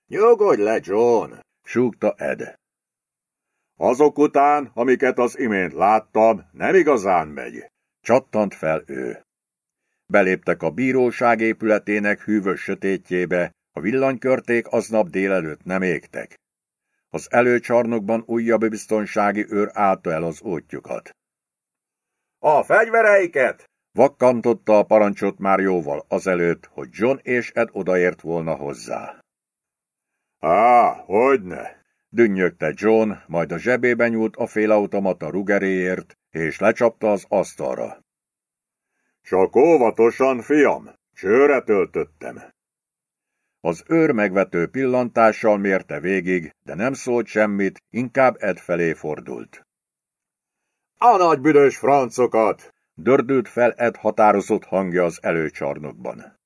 Nyugodj le, John! súgta Ed. Azok után, amiket az imént láttam, nem igazán megy. Csattant fel ő. Beléptek a bíróság épületének hűvös sötétjébe, a villanykörték aznap délelőtt nem égtek. Az előcsarnokban újabb biztonsági őr állta el az útjukat. A fegyvereiket! Vakkantotta a parancsot már jóval azelőtt, hogy John és Ed odaért volna hozzá. Á, hogyne! Dünnyögte John, majd a zsebébe nyúlt a félautomata rugeréért, és lecsapta az asztalra. Csak óvatosan, fiam, csőre töltöttem. Az őr megvető pillantással mérte végig, de nem szólt semmit, inkább Ed felé fordult. A nagy büdös francokat! Dördült fel Ed határozott hangja az előcsarnokban.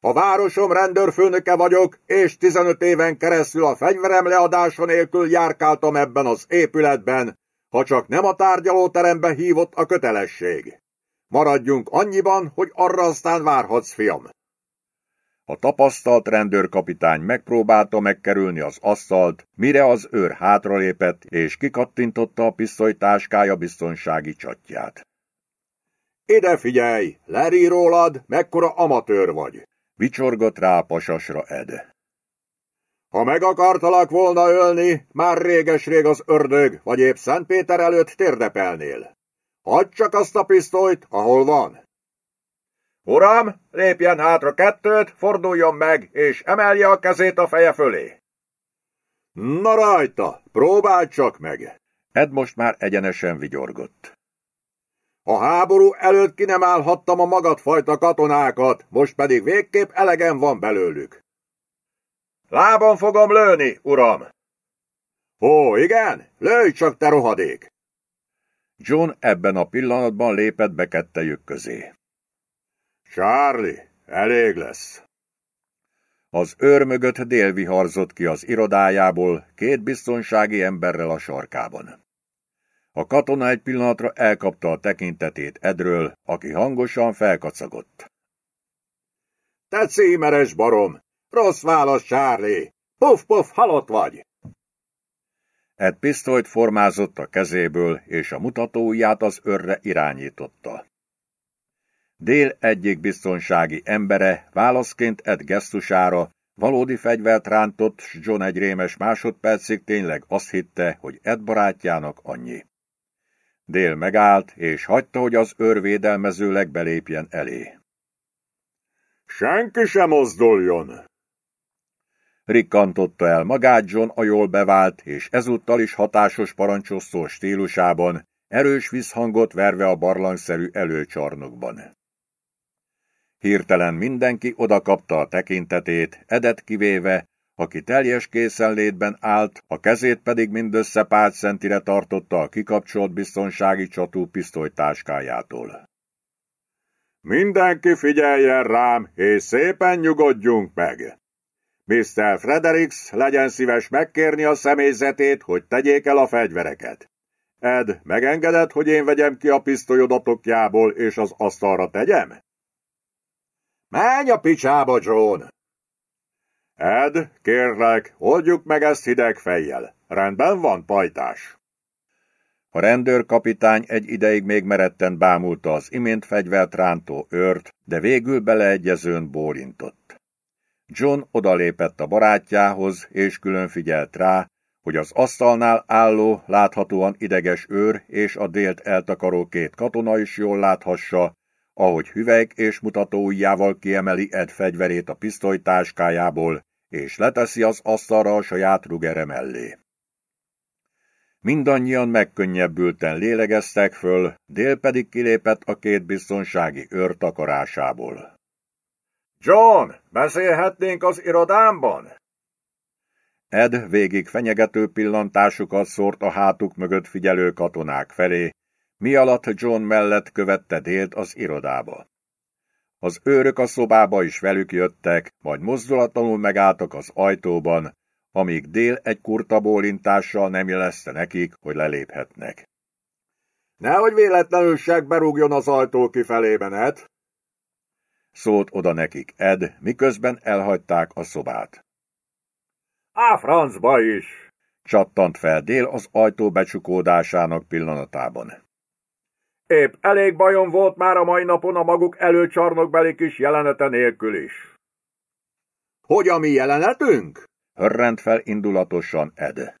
A városom rendőrfőnöke vagyok, és 15 éven keresztül a fegyverem leadása nélkül járkáltam ebben az épületben, ha csak nem a tárgyalóterembe hívott a kötelesség. Maradjunk annyiban, hogy arra aztán várhatsz, fiam. A tapasztalt rendőrkapitány megpróbálta megkerülni az asztalt, mire az őr hátralépett, és kikattintotta a pisztolytáskája biztonsági csatját. Ide figyelj, leri rólad, mekkora amatőr vagy. Vicsorgott rá pasasra Ed. Ha meg akartalak volna ölni, már réges-rég az ördög, vagy épp Szent Péter előtt térdepelnél. Hagyd csak azt a pisztolyt, ahol van. Uram, lépjen hátra kettőt, forduljon meg, és emelje a kezét a feje fölé. Na rajta, próbáld csak meg! Ed most már egyenesen vigyorgott. A háború előtt ki nem állhattam a magadfajta katonákat, most pedig végképp elegem van belőlük. Lábon fogom lőni, uram! Ó, igen? Lőj csak, te rohadék! John ebben a pillanatban lépett be kettejük közé. Charlie, elég lesz. Az őr mögött délviharzott ki az irodájából, két biztonsági emberrel a sarkában. A katona egy pillanatra elkapta a tekintetét Edről, aki hangosan felkacagott. Te címeres barom! Rossz válasz, Charlie! Puff, puff, halott vagy! Ed pisztolyt formázott a kezéből, és a mutatóját az örre irányította. Dél egyik biztonsági embere válaszként Ed gesztusára valódi fegyvert rántott, s John egy rémes másodpercig tényleg azt hitte, hogy Ed barátjának annyi. Dél megállt, és hagyta, hogy az őrvédelmezőleg belépjen elé. Senki sem mozduljon! Rikkantotta el magát John a jól bevált, és ezúttal is hatásos parancsosztó stílusában, erős visszhangot verve a barlangszerű előcsarnokban. Hirtelen mindenki odakapta a tekintetét, edet kivéve, aki teljes készenlétben állt, a kezét pedig mindössze pár centire tartotta a kikapcsolt biztonsági csatú pisztolytáskájától. Mindenki figyeljen rám, és szépen nyugodjunk meg! Mr. Fredericks legyen szíves megkérni a személyzetét, hogy tegyék el a fegyvereket. Ed, megengedett, hogy én vegyem ki a pisztolyodatokjából, és az asztalra tegyem? Menj a picsába, John! Ed, kérlek, oldjuk meg ezt hideg fejjel. Rendben van, pajtás. A rendőrkapitány egy ideig még meretten bámulta az imént fegyvert rántó őrt, de végül beleegyezőn bólintott. John odalépett a barátjához, és külön figyelt rá, hogy az asztalnál álló, láthatóan ideges őr és a délt eltakaró két katona is jól láthassa, ahogy hüvelyk és mutatóujjával kiemeli Ed fegyverét a pisztolytáskájából, és leteszi az asztalra a saját rugere mellé. Mindannyian megkönnyebbülten lélegeztek föl, Dél pedig kilépett a két biztonsági őr takarásából. John, beszélhetnénk az irodámban? Ed végig fenyegető pillantásukat szórt a hátuk mögött figyelő katonák felé, mi alatt John mellett követte Délt az irodába. Az őrök a szobába is velük jöttek, majd mozdulatlanul megálltak az ajtóban, amíg Dél egy kurta bólintással nem jelezte nekik, hogy leléphetnek. Nehogy véletlenül berúgjon az ajtó kifelében, Ed! Szólt oda nekik Ed, miközben elhagyták a szobát. Á, francba is! Csattant fel Dél az ajtó becsukódásának pillanatában. Épp elég bajom volt már a mai napon a maguk előcsarnokbeli kis jelenete nélkül is. Hogy a mi jelenetünk? Hörrent fel indulatosan Ed.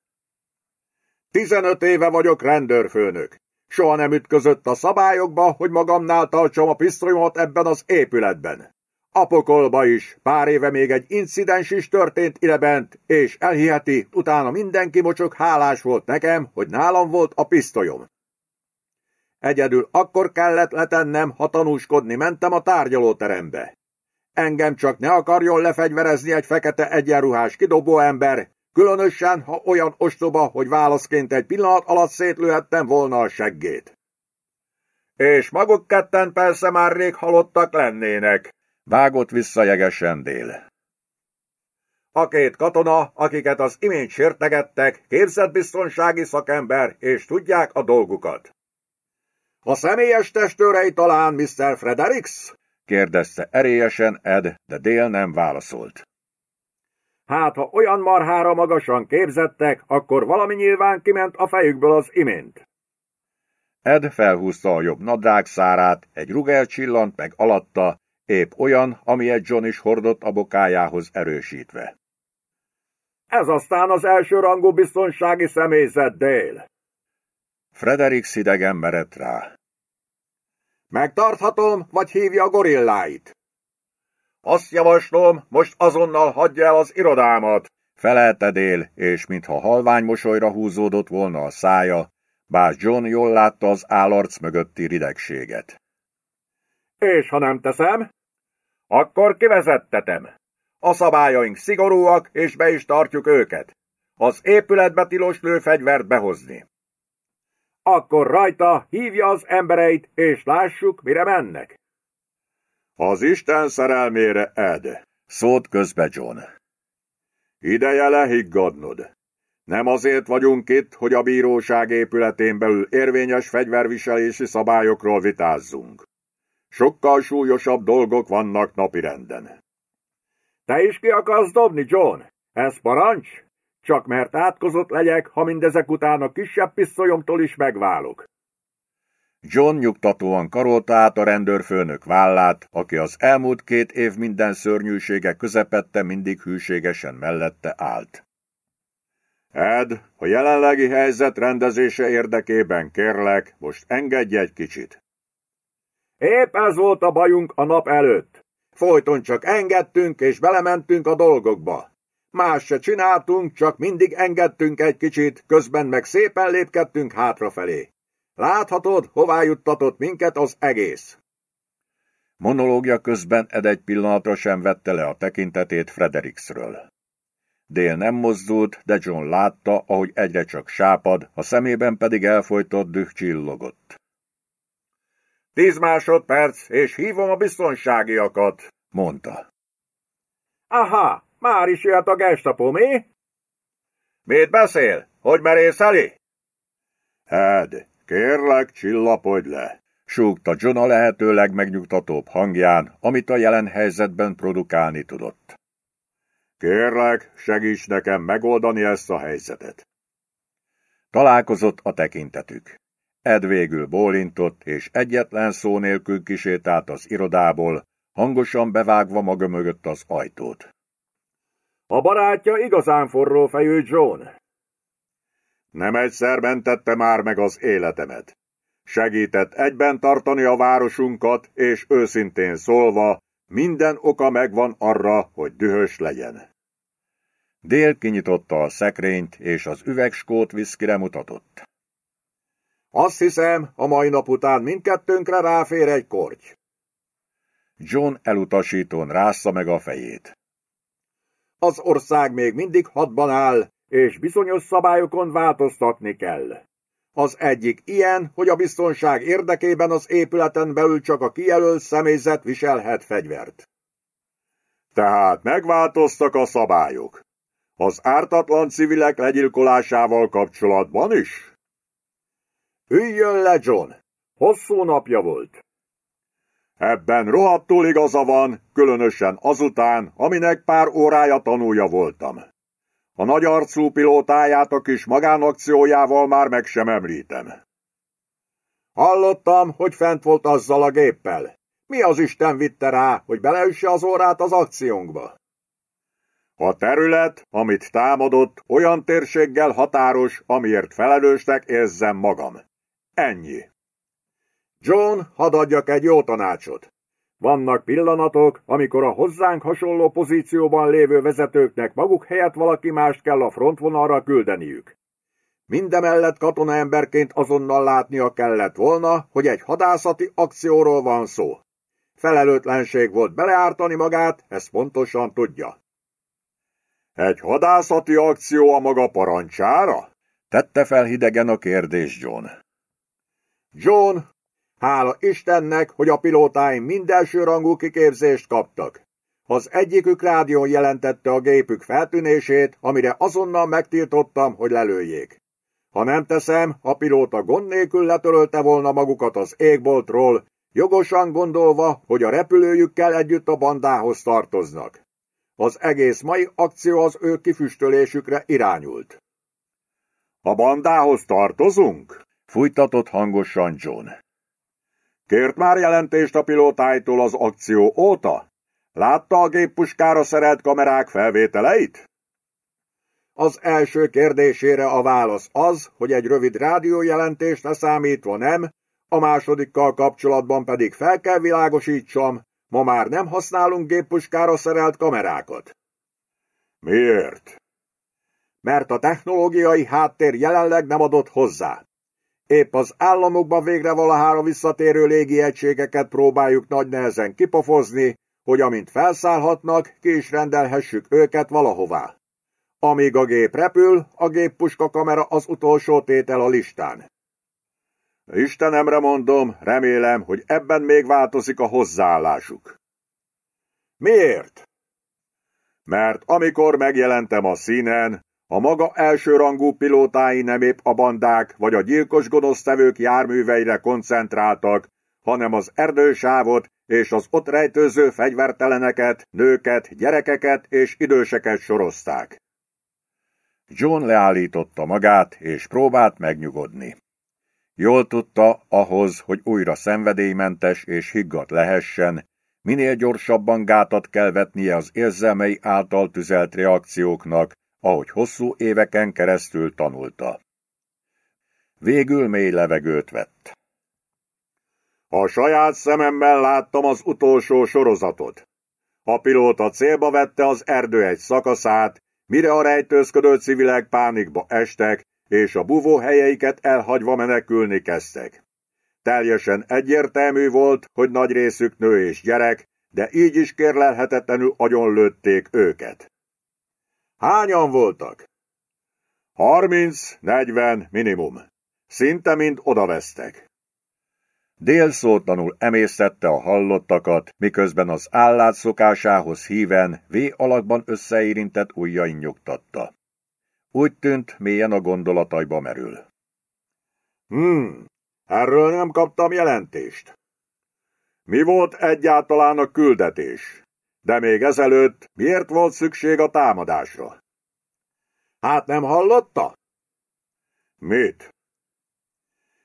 Tizenöt éve vagyok rendőrfőnök. Soha nem ütközött a szabályokba, hogy magamnál tartsam a pisztolyomat ebben az épületben. Apokolba is, pár éve még egy incidens is történt idebent, és elhiheti, utána mindenki mocsok hálás volt nekem, hogy nálam volt a pisztolyom. Egyedül akkor kellett letennem, ha tanúskodni mentem a tárgyalóterembe. Engem csak ne akarjon lefegyverezni egy fekete egyenruhás kidobó ember, különösen, ha olyan ostoba, hogy válaszként egy pillanat alatt szétlőhettem volna a seggét. És maguk ketten persze már rég halottak lennének, vágott vissza jegesen dél. A két katona, akiket az imént sértegettek, képzett biztonsági szakember, és tudják a dolgukat. A személyes testőrei talán Mr. Fredericks? kérdezte erélyesen Ed, de Dél nem válaszolt. Hát, ha olyan marhára magasan képzettek, akkor valami nyilván kiment a fejükből az imént. Ed felhúzta a jobb nadrág szárát, egy rugel csillant meg alatta, épp olyan, amilyet John is hordott a bokájához erősítve. Ez aztán az első rangú biztonsági személyzet dél. Frederik szidegen merett rá. Megtarthatom, vagy hívja a gorilláit? Azt javaslom, most azonnal hagyja el az irodámat, felelte Dél, és mintha halvány mosolyra húzódott volna a szája, bár John jól látta az állarc mögötti ridegséget. És ha nem teszem, akkor kivezettetem. A szabályaink szigorúak, és be is tartjuk őket. Az épületbe tilos lőfegyvert behozni. Akkor rajta hívja az embereit, és lássuk, mire mennek. Az Isten szerelmére, Ed, szólt közbe John. Ideje lehiggadnod. Nem azért vagyunk itt, hogy a bíróság épületén belül érvényes fegyverviselési szabályokról vitázzunk. Sokkal súlyosabb dolgok vannak napirenden. Te is ki akarsz dobni, John? Ez parancs? Csak mert átkozott legyek, ha mindezek után a kisebb pisztolyomtól is megválok. John nyugtatóan karolta át a rendőrfőnök vállát, aki az elmúlt két év minden szörnyűsége közepette mindig hűségesen mellette állt. Ed, a jelenlegi helyzet rendezése érdekében kérlek, most engedj egy kicsit. Épp ez volt a bajunk a nap előtt. Folyton csak engedtünk és belementünk a dolgokba. Más se csináltunk, csak mindig engedtünk egy kicsit, közben meg szépen lépkedtünk hátrafelé. Láthatod, hová juttatott minket az egész. Monológia közben Ed egy pillanatra sem vette le a tekintetét Fredericksről. Dél nem mozdult, de John látta, ahogy egyre csak sápad, a szemében pedig elfolytott düh csillogott. Tíz másodperc, és hívom a biztonságiakat, mondta. Aha, már is jöhet a gestapo, mi? Mit beszél? Hogy merészeli? Ed, kérlek, csillapodj le, súgta John a lehető legmegnyugtatóbb hangján, amit a jelen helyzetben produkálni tudott. Kérlek, segíts nekem megoldani ezt a helyzetet. Találkozott a tekintetük. Ed végül bólintott, és egyetlen szó nélkül kisétált az irodából, hangosan bevágva maga mögött az ajtót. A barátja igazán forró fejű John. Nem egyszer mentette már meg az életemet. Segített egyben tartani a városunkat, és őszintén szólva, minden oka megvan arra, hogy dühös legyen. Dél kinyitotta a szekrényt, és az üvegskót viszkire mutatott. Azt hiszem, a mai nap után mindkettőnkre ráfér egy korty. John elutasítón rásza meg a fejét. Az ország még mindig hadban áll, és bizonyos szabályokon változtatni kell. Az egyik ilyen, hogy a biztonság érdekében az épületen belül csak a kijelölt személyzet viselhet fegyvert. Tehát megváltoztak a szabályok. Az ártatlan civilek legyilkolásával kapcsolatban is? Üljön le, John! Hosszú napja volt. Ebben rohadtul igaza van, különösen azután, aminek pár órája tanulja voltam. A nagy arcú pilótáját a kis magánakciójával már meg sem említem. Hallottam, hogy fent volt azzal a géppel. Mi az Isten vitte rá, hogy beleüsse az órát az akciónkba? A terület, amit támadott, olyan térséggel határos, amiért felelősnek érzem magam. Ennyi. John, hadd adjak egy jó tanácsot. Vannak pillanatok, amikor a hozzánk hasonló pozícióban lévő vezetőknek maguk helyett valaki mást kell a frontvonalra küldeniük. Mindemellett katonaemberként azonnal látnia kellett volna, hogy egy hadászati akcióról van szó. Felelőtlenség volt beleártani magát, ezt pontosan tudja. Egy hadászati akció a maga parancsára? Tette fel hidegen a kérdés John. John, hála Istennek, hogy a pilótáim mindelső rangú kiképzést kaptak. Az egyikük rádión jelentette a gépük feltűnését, amire azonnal megtiltottam, hogy lelőjék. Ha nem teszem, a pilóta gond nélkül letörölte volna magukat az égboltról, jogosan gondolva, hogy a repülőjükkel együtt a bandához tartoznak. Az egész mai akció az ő kifüstölésükre irányult. A bandához tartozunk? Fújtatott hangosan John. Kért már jelentést a pilótáitól az akció óta? Látta a géppuskára szerelt kamerák felvételeit? Az első kérdésére a válasz az, hogy egy rövid rádiójelentést leszámítva nem, a másodikkal kapcsolatban pedig fel kell világosítsam, ma már nem használunk géppuskára szerelt kamerákat. Miért? Mert a technológiai háttér jelenleg nem adott hozzá. Épp az államokba végre valahára visszatérő légi egységeket próbáljuk nagy nehezen kipofozni, hogy amint felszállhatnak, ki is rendelhessük őket valahová. Amíg a gép repül, a géppuska kamera az utolsó tétel a listán. Istenemre mondom, remélem, hogy ebben még változik a hozzáállásuk. Miért? Mert amikor megjelentem a színen, a maga elsőrangú pilótái nem épp a bandák vagy a gyilkos gonosztevők járműveire koncentráltak, hanem az erdősávot és az ott rejtőző fegyverteleneket, nőket, gyerekeket és időseket sorozták. John leállította magát, és próbált megnyugodni. Jól tudta, ahhoz, hogy újra szenvedélymentes és higgadt lehessen, minél gyorsabban gátat kell vetnie az érzelmei által tüzelt reakcióknak, ahogy hosszú éveken keresztül tanulta. Végül mély levegőt vett. A saját szememmel láttam az utolsó sorozatot. A pilóta célba vette az erdő egy szakaszát, mire a rejtőzködő civilek pánikba estek, és a buvóhelyeiket elhagyva menekülni kezdtek. Teljesen egyértelmű volt, hogy nagy részük nő és gyerek, de így is kérlelhetetlenül agyonlőtték őket. Hányan voltak? Harminc, negyven minimum. Szinte mind odavesztek. Dél szótlanul emésztette a hallottakat, miközben az állát szokásához híven V alakban összeérintett ujjain nyugtatta. Úgy tűnt, mélyen a gondolataiba merül. Hmm, erről nem kaptam jelentést. Mi volt egyáltalán a küldetés? De még ezelőtt miért volt szükség a támadásra? Hát nem hallotta? Mit?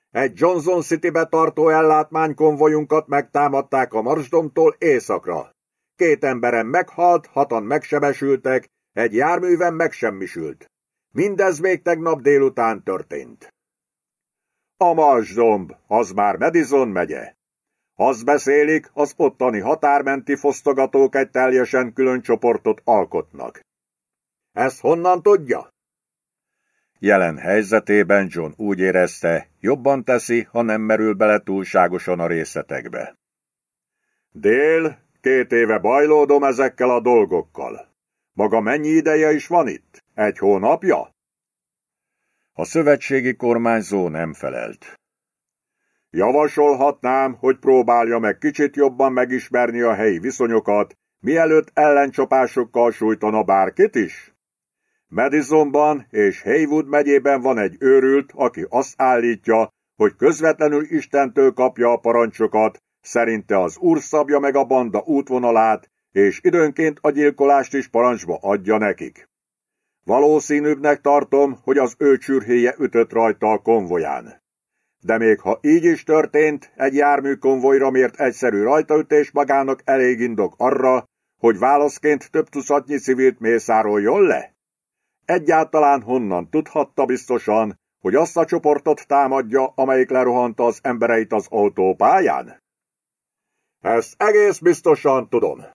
Egy Johnson City-be tartó ellátmánykonvojunkat megtámadták a Marsdomtól északra. Két emberem meghalt, hatan megsebesültek, egy járműven megsemmisült. Mindez még tegnap délután történt. A Marsdomb, az már Madison megye. Az beszélik, az ottani határmenti fosztogatók egy teljesen külön csoportot alkotnak. Ezt honnan tudja? Jelen helyzetében John úgy érezte, jobban teszi, ha nem merül bele túlságosan a részletekbe. Dél, két éve bajlódom ezekkel a dolgokkal. Maga mennyi ideje is van itt? Egy hónapja? A szövetségi kormányzó nem felelt. Javasolhatnám, hogy próbálja meg kicsit jobban megismerni a helyi viszonyokat, mielőtt ellencsapásokkal sújtana bárkit is? Madisonban és Haywood megyében van egy őrült, aki azt állítja, hogy közvetlenül Istentől kapja a parancsokat, szerinte az úr szabja meg a banda útvonalát, és időnként a gyilkolást is parancsba adja nekik. Valószínűbbnek tartom, hogy az ő csürhéje ütött rajta a konvoján. De még ha így is történt, egy jármű konvojra mért egyszerű rajtaütés magának elég indok arra, hogy válaszként több tucatnyi civilt mészároljon le? Egyáltalán honnan tudhatta biztosan, hogy azt a csoportot támadja, amelyik lerohanta az embereit az autópályán? Ezt egész biztosan tudom.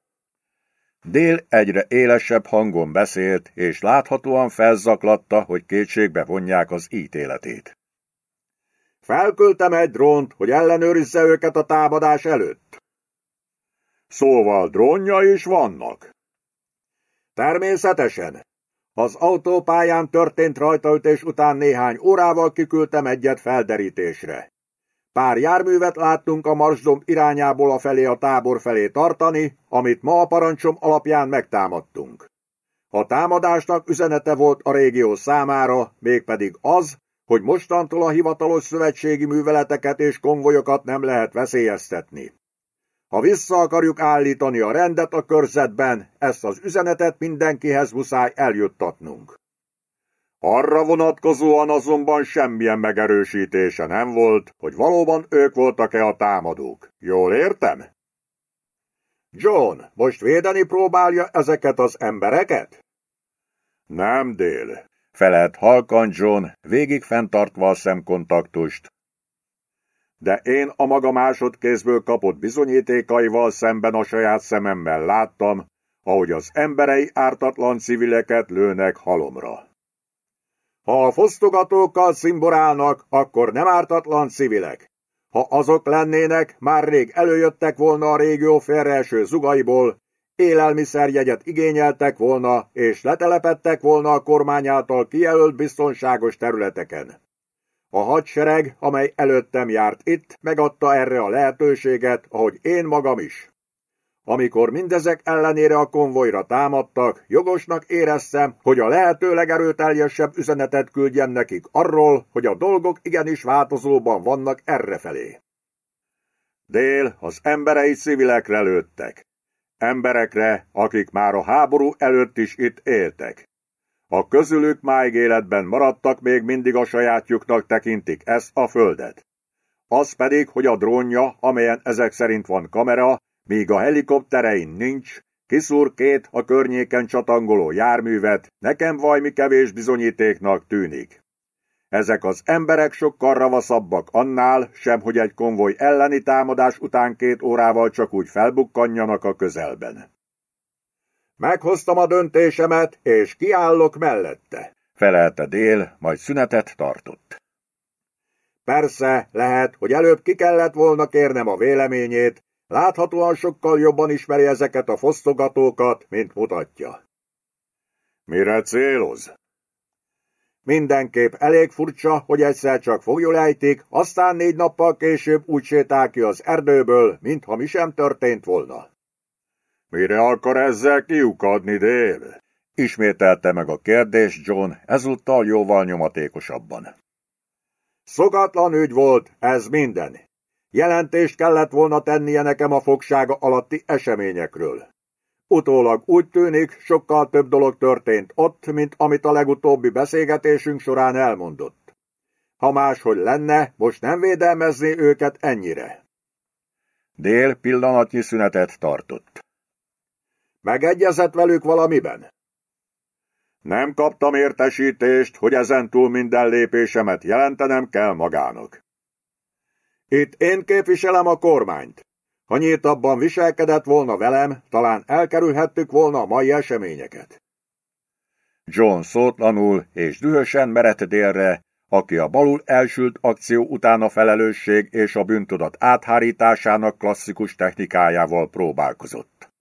Dél egyre élesebb hangon beszélt, és láthatóan felzaklatta, hogy kétségbe vonják az ítéletét. Felküldtem egy drónt, hogy ellenőrizze őket a támadás előtt. Szóval drónja is vannak. Természetesen. Az autópályán történt rajtaütés után néhány órával kiküldtem egyet felderítésre. Pár járművet láttunk a marsdom irányából a felé a tábor felé tartani, amit ma a parancsom alapján megtámadtunk. A támadásnak üzenete volt a régió számára, mégpedig az, hogy mostantól a hivatalos szövetségi műveleteket és konvojokat nem lehet veszélyeztetni. Ha vissza akarjuk állítani a rendet a körzetben, ezt az üzenetet mindenkihez muszáj eljuttatnunk. Arra vonatkozóan azonban semmilyen megerősítése nem volt, hogy valóban ők voltak-e a támadók. Jól értem? John, most védeni próbálja ezeket az embereket? Nem, Dél. Felelt halkan John, végig fenntartva a szemkontaktust. De én a maga másodkézből kapott bizonyítékaival szemben a saját szememmel láttam, ahogy az emberei ártatlan civileket lőnek halomra. Ha a fosztogatókkal szimborálnak, akkor nem ártatlan civilek. Ha azok lennének, már rég előjöttek volna a régió félreeső zugaiból, élelmiszerjegyet igényeltek volna, és letelepettek volna a kormány által kijelölt biztonságos területeken. A hadsereg, amely előttem járt itt, megadta erre a lehetőséget, ahogy én magam is. Amikor mindezek ellenére a konvojra támadtak, jogosnak éreztem, hogy a lehető legerőteljesebb üzenetet küldjem nekik arról, hogy a dolgok igenis változóban vannak errefelé. Dél az emberei civilekre lőttek. Emberekre, akik már a háború előtt is itt éltek. A közülük máig életben maradtak még mindig a sajátjuknak tekintik ezt a földet. Az pedig, hogy a drónja, amelyen ezek szerint van kamera, míg a helikopterein nincs, kiszúr két a környéken csatangoló járművet, nekem vajmi kevés bizonyítéknak tűnik. Ezek az emberek sokkal ravaszabbak annál, sem hogy egy konvoj elleni támadás után két órával csak úgy felbukkanjanak a közelben. Meghoztam a döntésemet, és kiállok mellette, felelte Dél, majd szünetet tartott. Persze, lehet, hogy előbb ki kellett volna kérnem a véleményét, Láthatóan sokkal jobban ismeri ezeket a fosztogatókat, mint mutatja. Mire céloz? Mindenképp elég furcsa, hogy egyszer csak fogjul ejtik, aztán négy nappal később úgy sétál ki az erdőből, mintha mi sem történt volna. Mire akar ezzel kiukadni, Dél? Ismételte meg a kérdés John ezúttal jóval nyomatékosabban. Szokatlan ügy volt, ez minden. Jelentést kellett volna tennie nekem a fogsága alatti eseményekről. Utólag úgy tűnik, sokkal több dolog történt ott, mint amit a legutóbbi beszélgetésünk során elmondott. Ha máshogy lenne, most nem védelmezné őket ennyire. Dél pillanatnyi szünetet tartott. Megegyezett velük valamiben? Nem kaptam értesítést, hogy ezentúl minden lépésemet jelentenem kell magának. Itt én képviselem a kormányt. Ha nyíltabban viselkedett volna velem, talán elkerülhettük volna a mai eseményeket. John szótlanul és dühösen merett délre, aki a balul elsült akció után a felelősség és a bűntudat áthárításának klasszikus technikájával próbálkozott.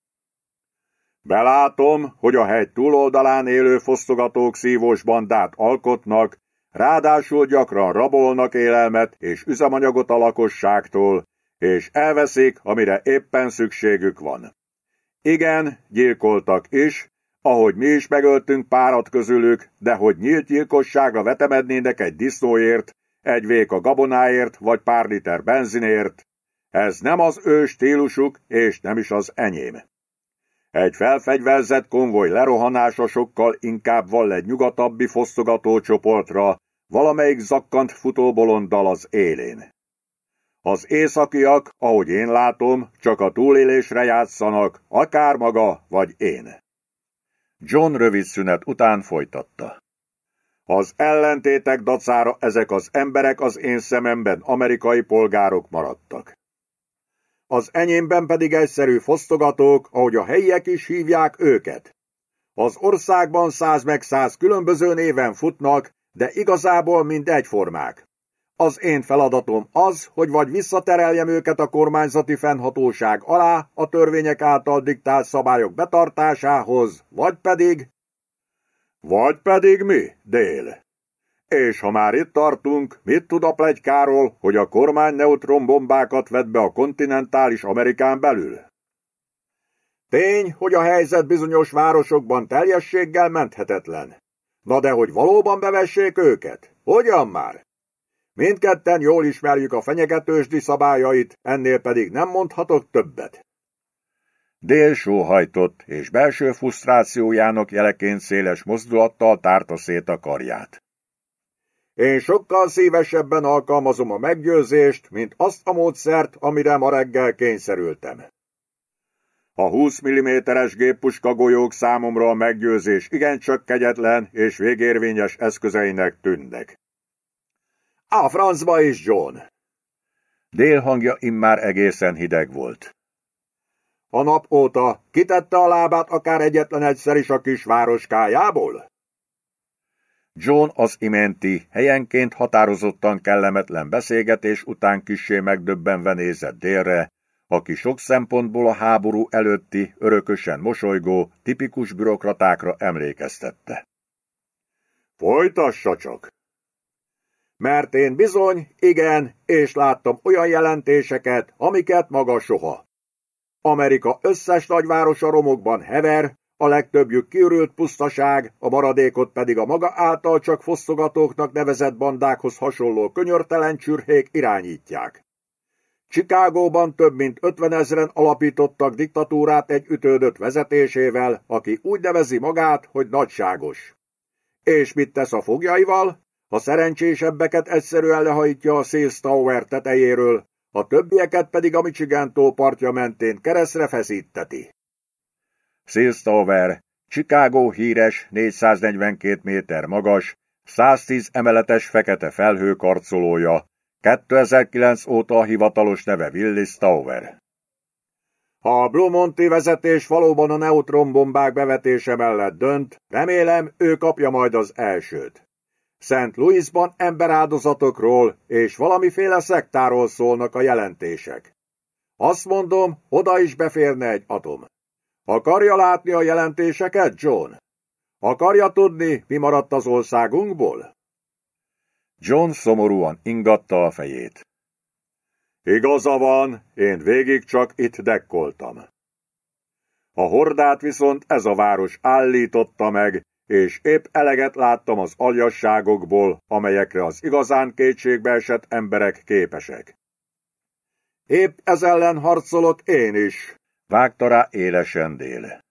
Belátom, hogy a hegy túloldalán élő fosztogatók szívós bandát alkotnak, ráadásul gyakran rabolnak élelmet és üzemanyagot a lakosságtól, és elveszik, amire éppen szükségük van. Igen, gyilkoltak is, ahogy mi is megöltünk párat közülük, de hogy nyílt gyilkosságra vetemednének egy disznóért, egy vék a gabonáért, vagy pár liter benzinért, ez nem az ő stílusuk, és nem is az enyém. Egy felfegyverzett konvoj lerohanása sokkal inkább val egy nyugatabbi fosztogató csoportra, valamelyik zakkant futóbolonddal az élén. Az északiak, ahogy én látom, csak a túlélésre játszanak, akár maga vagy én. John rövid szünet után folytatta. Az ellentétek dacára ezek az emberek az én szememben amerikai polgárok maradtak. Az enyémben pedig egyszerű fosztogatók, ahogy a helyiek is hívják őket. Az országban száz meg száz különböző néven futnak, de igazából mind egyformák. Az én feladatom az, hogy vagy visszatereljem őket a kormányzati fennhatóság alá a törvények által diktált szabályok betartásához, vagy pedig... Vagy pedig mi, Dél? És ha már itt tartunk, mit tud a plegykáról, hogy a kormány neutronbombákat vett be a kontinentális Amerikán belül? Tény, hogy a helyzet bizonyos városokban teljességgel menthetetlen. Na de hogy valóban bevessék őket? Hogyan már? Mindketten jól ismerjük a fenyegetősdi szabályait, ennél pedig nem mondhatok többet. Dél sóhajtott, és belső frusztrációjának jeleként széles mozdulattal tárta szét a karját. Én sokkal szívesebben alkalmazom a meggyőzést, mint azt a módszert, amire ma reggel kényszerültem. A 20 mm-es géppuska golyók számomra a meggyőzés igencsak kegyetlen és végérvényes eszközeinek tűnnek. A francba is, John! Dél hangja immár egészen hideg volt. A nap óta kitette a lábát akár egyetlen egyszer is a kis városkájából? John az iménti, helyenként határozottan kellemetlen beszélgetés után kissé megdöbbenve nézett délre, aki sok szempontból a háború előtti, örökösen mosolygó, tipikus bürokratákra emlékeztette. Folytassa csak! Mert én bizony, igen, és láttam olyan jelentéseket, amiket maga soha. Amerika összes nagyvárosa romokban hever, a legtöbbjük kiürült pusztaság, a maradékot pedig a maga által csak fosztogatóknak nevezett bandákhoz hasonló könyörtelen csürhék irányítják. Chicagóban több mint 50 ezeren alapítottak diktatúrát egy ütődött vezetésével, aki úgy nevezi magát, hogy nagyságos. És mit tesz a fogjaival? A szerencsésebbeket egyszerűen lehajtja a Seals Tower tetejéről, a többieket pedig a Michigan tó partja mentén keresztre feszíteti. Seals Tower, Chicago híres 442 méter magas, 110 emeletes fekete felhő karcolója, 2009 óta a hivatalos neve Willis Tower. Ha a Blumonti vezetés valóban a neutronbombák bevetése mellett dönt, remélem ő kapja majd az elsőt. Szent Louisban emberáldozatokról és valamiféle szektáról szólnak a jelentések. Azt mondom, oda is beférne egy atom. Akarja látni a jelentéseket, John? Akarja tudni, mi maradt az országunkból? John szomorúan ingatta a fejét. Igaza van, én végig csak itt dekkoltam. A hordát viszont ez a város állította meg, és épp eleget láttam az aljasságokból, amelyekre az igazán kétségbe esett emberek képesek. Épp ez ellen harcolok én is, vágta rá élesen déle.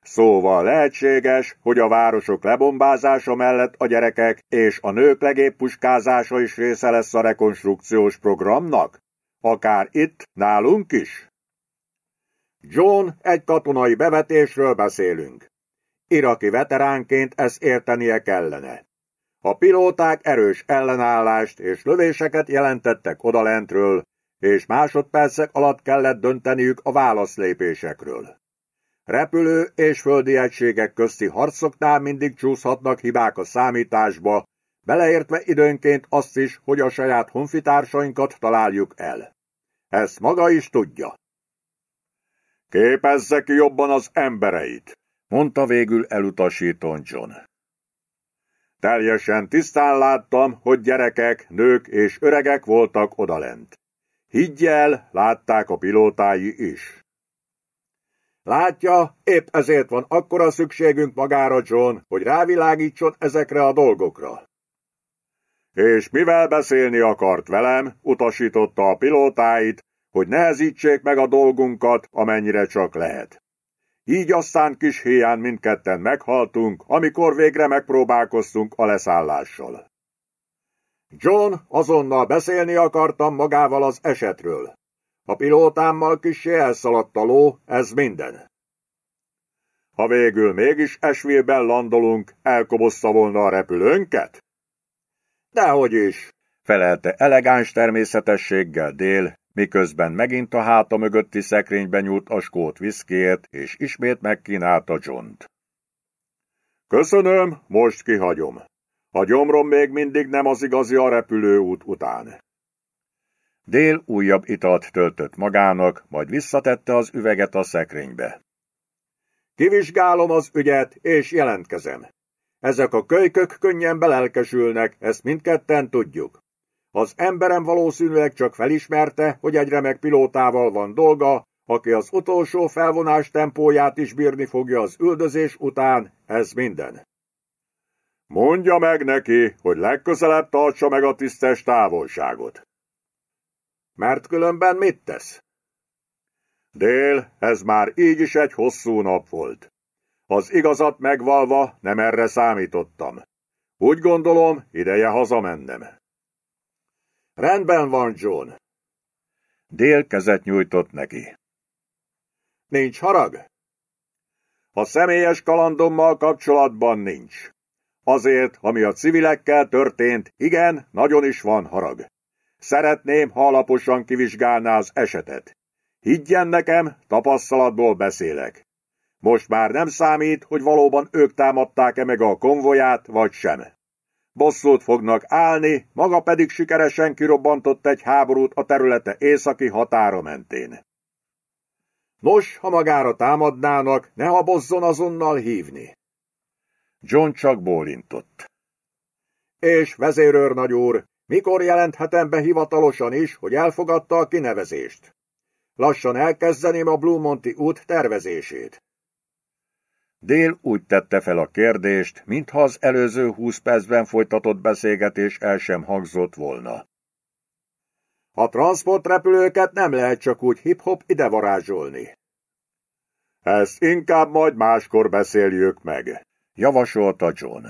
Szóval lehetséges, hogy a városok lebombázása mellett a gyerekek és a nők legébb puskázása is része lesz a rekonstrukciós programnak? Akár itt, nálunk is? John, egy katonai bevetésről beszélünk. Iraki veteránként ezt értenie kellene. A pilóták erős ellenállást és lövéseket jelentettek odalentről, és másodpercek alatt kellett dönteniük a válaszlépésekről. Repülő és földi egységek közti harcoknál mindig csúszhatnak hibák a számításba, beleértve időnként azt is, hogy a saját honfitársainkat találjuk el. Ezt maga is tudja. Képezze ki jobban az embereit, mondta végül elutasítón John. Teljesen tisztán láttam, hogy gyerekek, nők és öregek voltak odalent. Higgyel, látták a pilótái is. Látja, épp ezért van akkora szükségünk magára, John, hogy rávilágítson ezekre a dolgokra. És mivel beszélni akart velem, utasította a pilótáit, hogy nehezítsék meg a dolgunkat, amennyire csak lehet. Így aztán kis héján mindketten meghaltunk, amikor végre megpróbálkoztunk a leszállással. John, azonnal beszélni akartam magával az esetről. A pilótámmal kissé elszaladt a ló, ez minden. Ha végül mégis esvélben landolunk, elkobozta volna a repülőnket? Dehogy is, felelte elegáns természetességgel Dél, miközben megint a háta mögötti szekrénybe nyúlt a skót viszkért, és ismét megkínálta Johnt. Köszönöm, most kihagyom. A gyomrom még mindig nem az igazi a repülőút után. Dél újabb italt töltött magának, majd visszatette az üveget a szekrénybe. Kivizsgálom az ügyet, és jelentkezem. Ezek a kölykök könnyen belelkesülnek, ezt mindketten tudjuk. Az emberem valószínűleg csak felismerte, hogy egy remek pilótával van dolga, aki az utolsó felvonás tempóját is bírni fogja az üldözés után, ez minden. Mondja meg neki, hogy legközelebb tartsa meg a tisztes távolságot. Mert különben mit tesz? Dél, ez már így is egy hosszú nap volt. Az igazat megvalva nem erre számítottam. Úgy gondolom, ideje hazamennem. Rendben van, John. Dél kezet nyújtott neki. Nincs harag? A személyes kalandommal kapcsolatban nincs. Azért, ami a civilekkel történt, igen, nagyon is van harag. Szeretném, ha alaposan kivizsgálná az esetet. Higgyen nekem, tapasztalatból beszélek. Most már nem számít, hogy valóban ők támadták-e meg a konvoját, vagy sem. Bosszút fognak állni, maga pedig sikeresen kirobbantott egy háborút a területe északi határa mentén. Nos, ha magára támadnának, ne habozzon azonnal hívni. John csak bólintott. És vezérőr nagyúr, mikor jelenthetem be hivatalosan is, hogy elfogadta a kinevezést? Lassan elkezdeném a Blumonti út tervezését. Dél úgy tette fel a kérdést, mintha az előző húsz percben folytatott beszélgetés el sem hangzott volna. A transportrepülőket nem lehet csak úgy hip-hop ide varázsolni. Ezt inkább majd máskor beszéljük meg, javasolta John.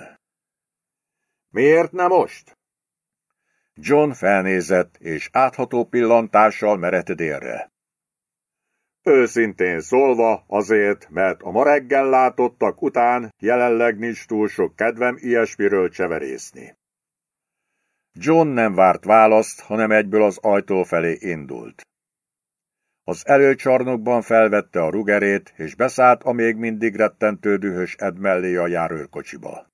Miért nem most? John felnézett, és átható pillantással merett délre. Őszintén szólva azért, mert a ma reggel látottak után jelenleg nincs túl sok kedvem ilyesmiről cseverészni. John nem várt választ, hanem egyből az ajtó felé indult. Az előcsarnokban felvette a rugerét, és beszállt a még mindig rettentő dühös Ed mellé a járőrkocsiba.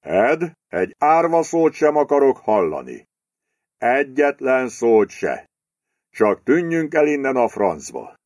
Ed, egy árva szót sem akarok hallani. Egyetlen szót se. Csak tűnjünk el innen a francba.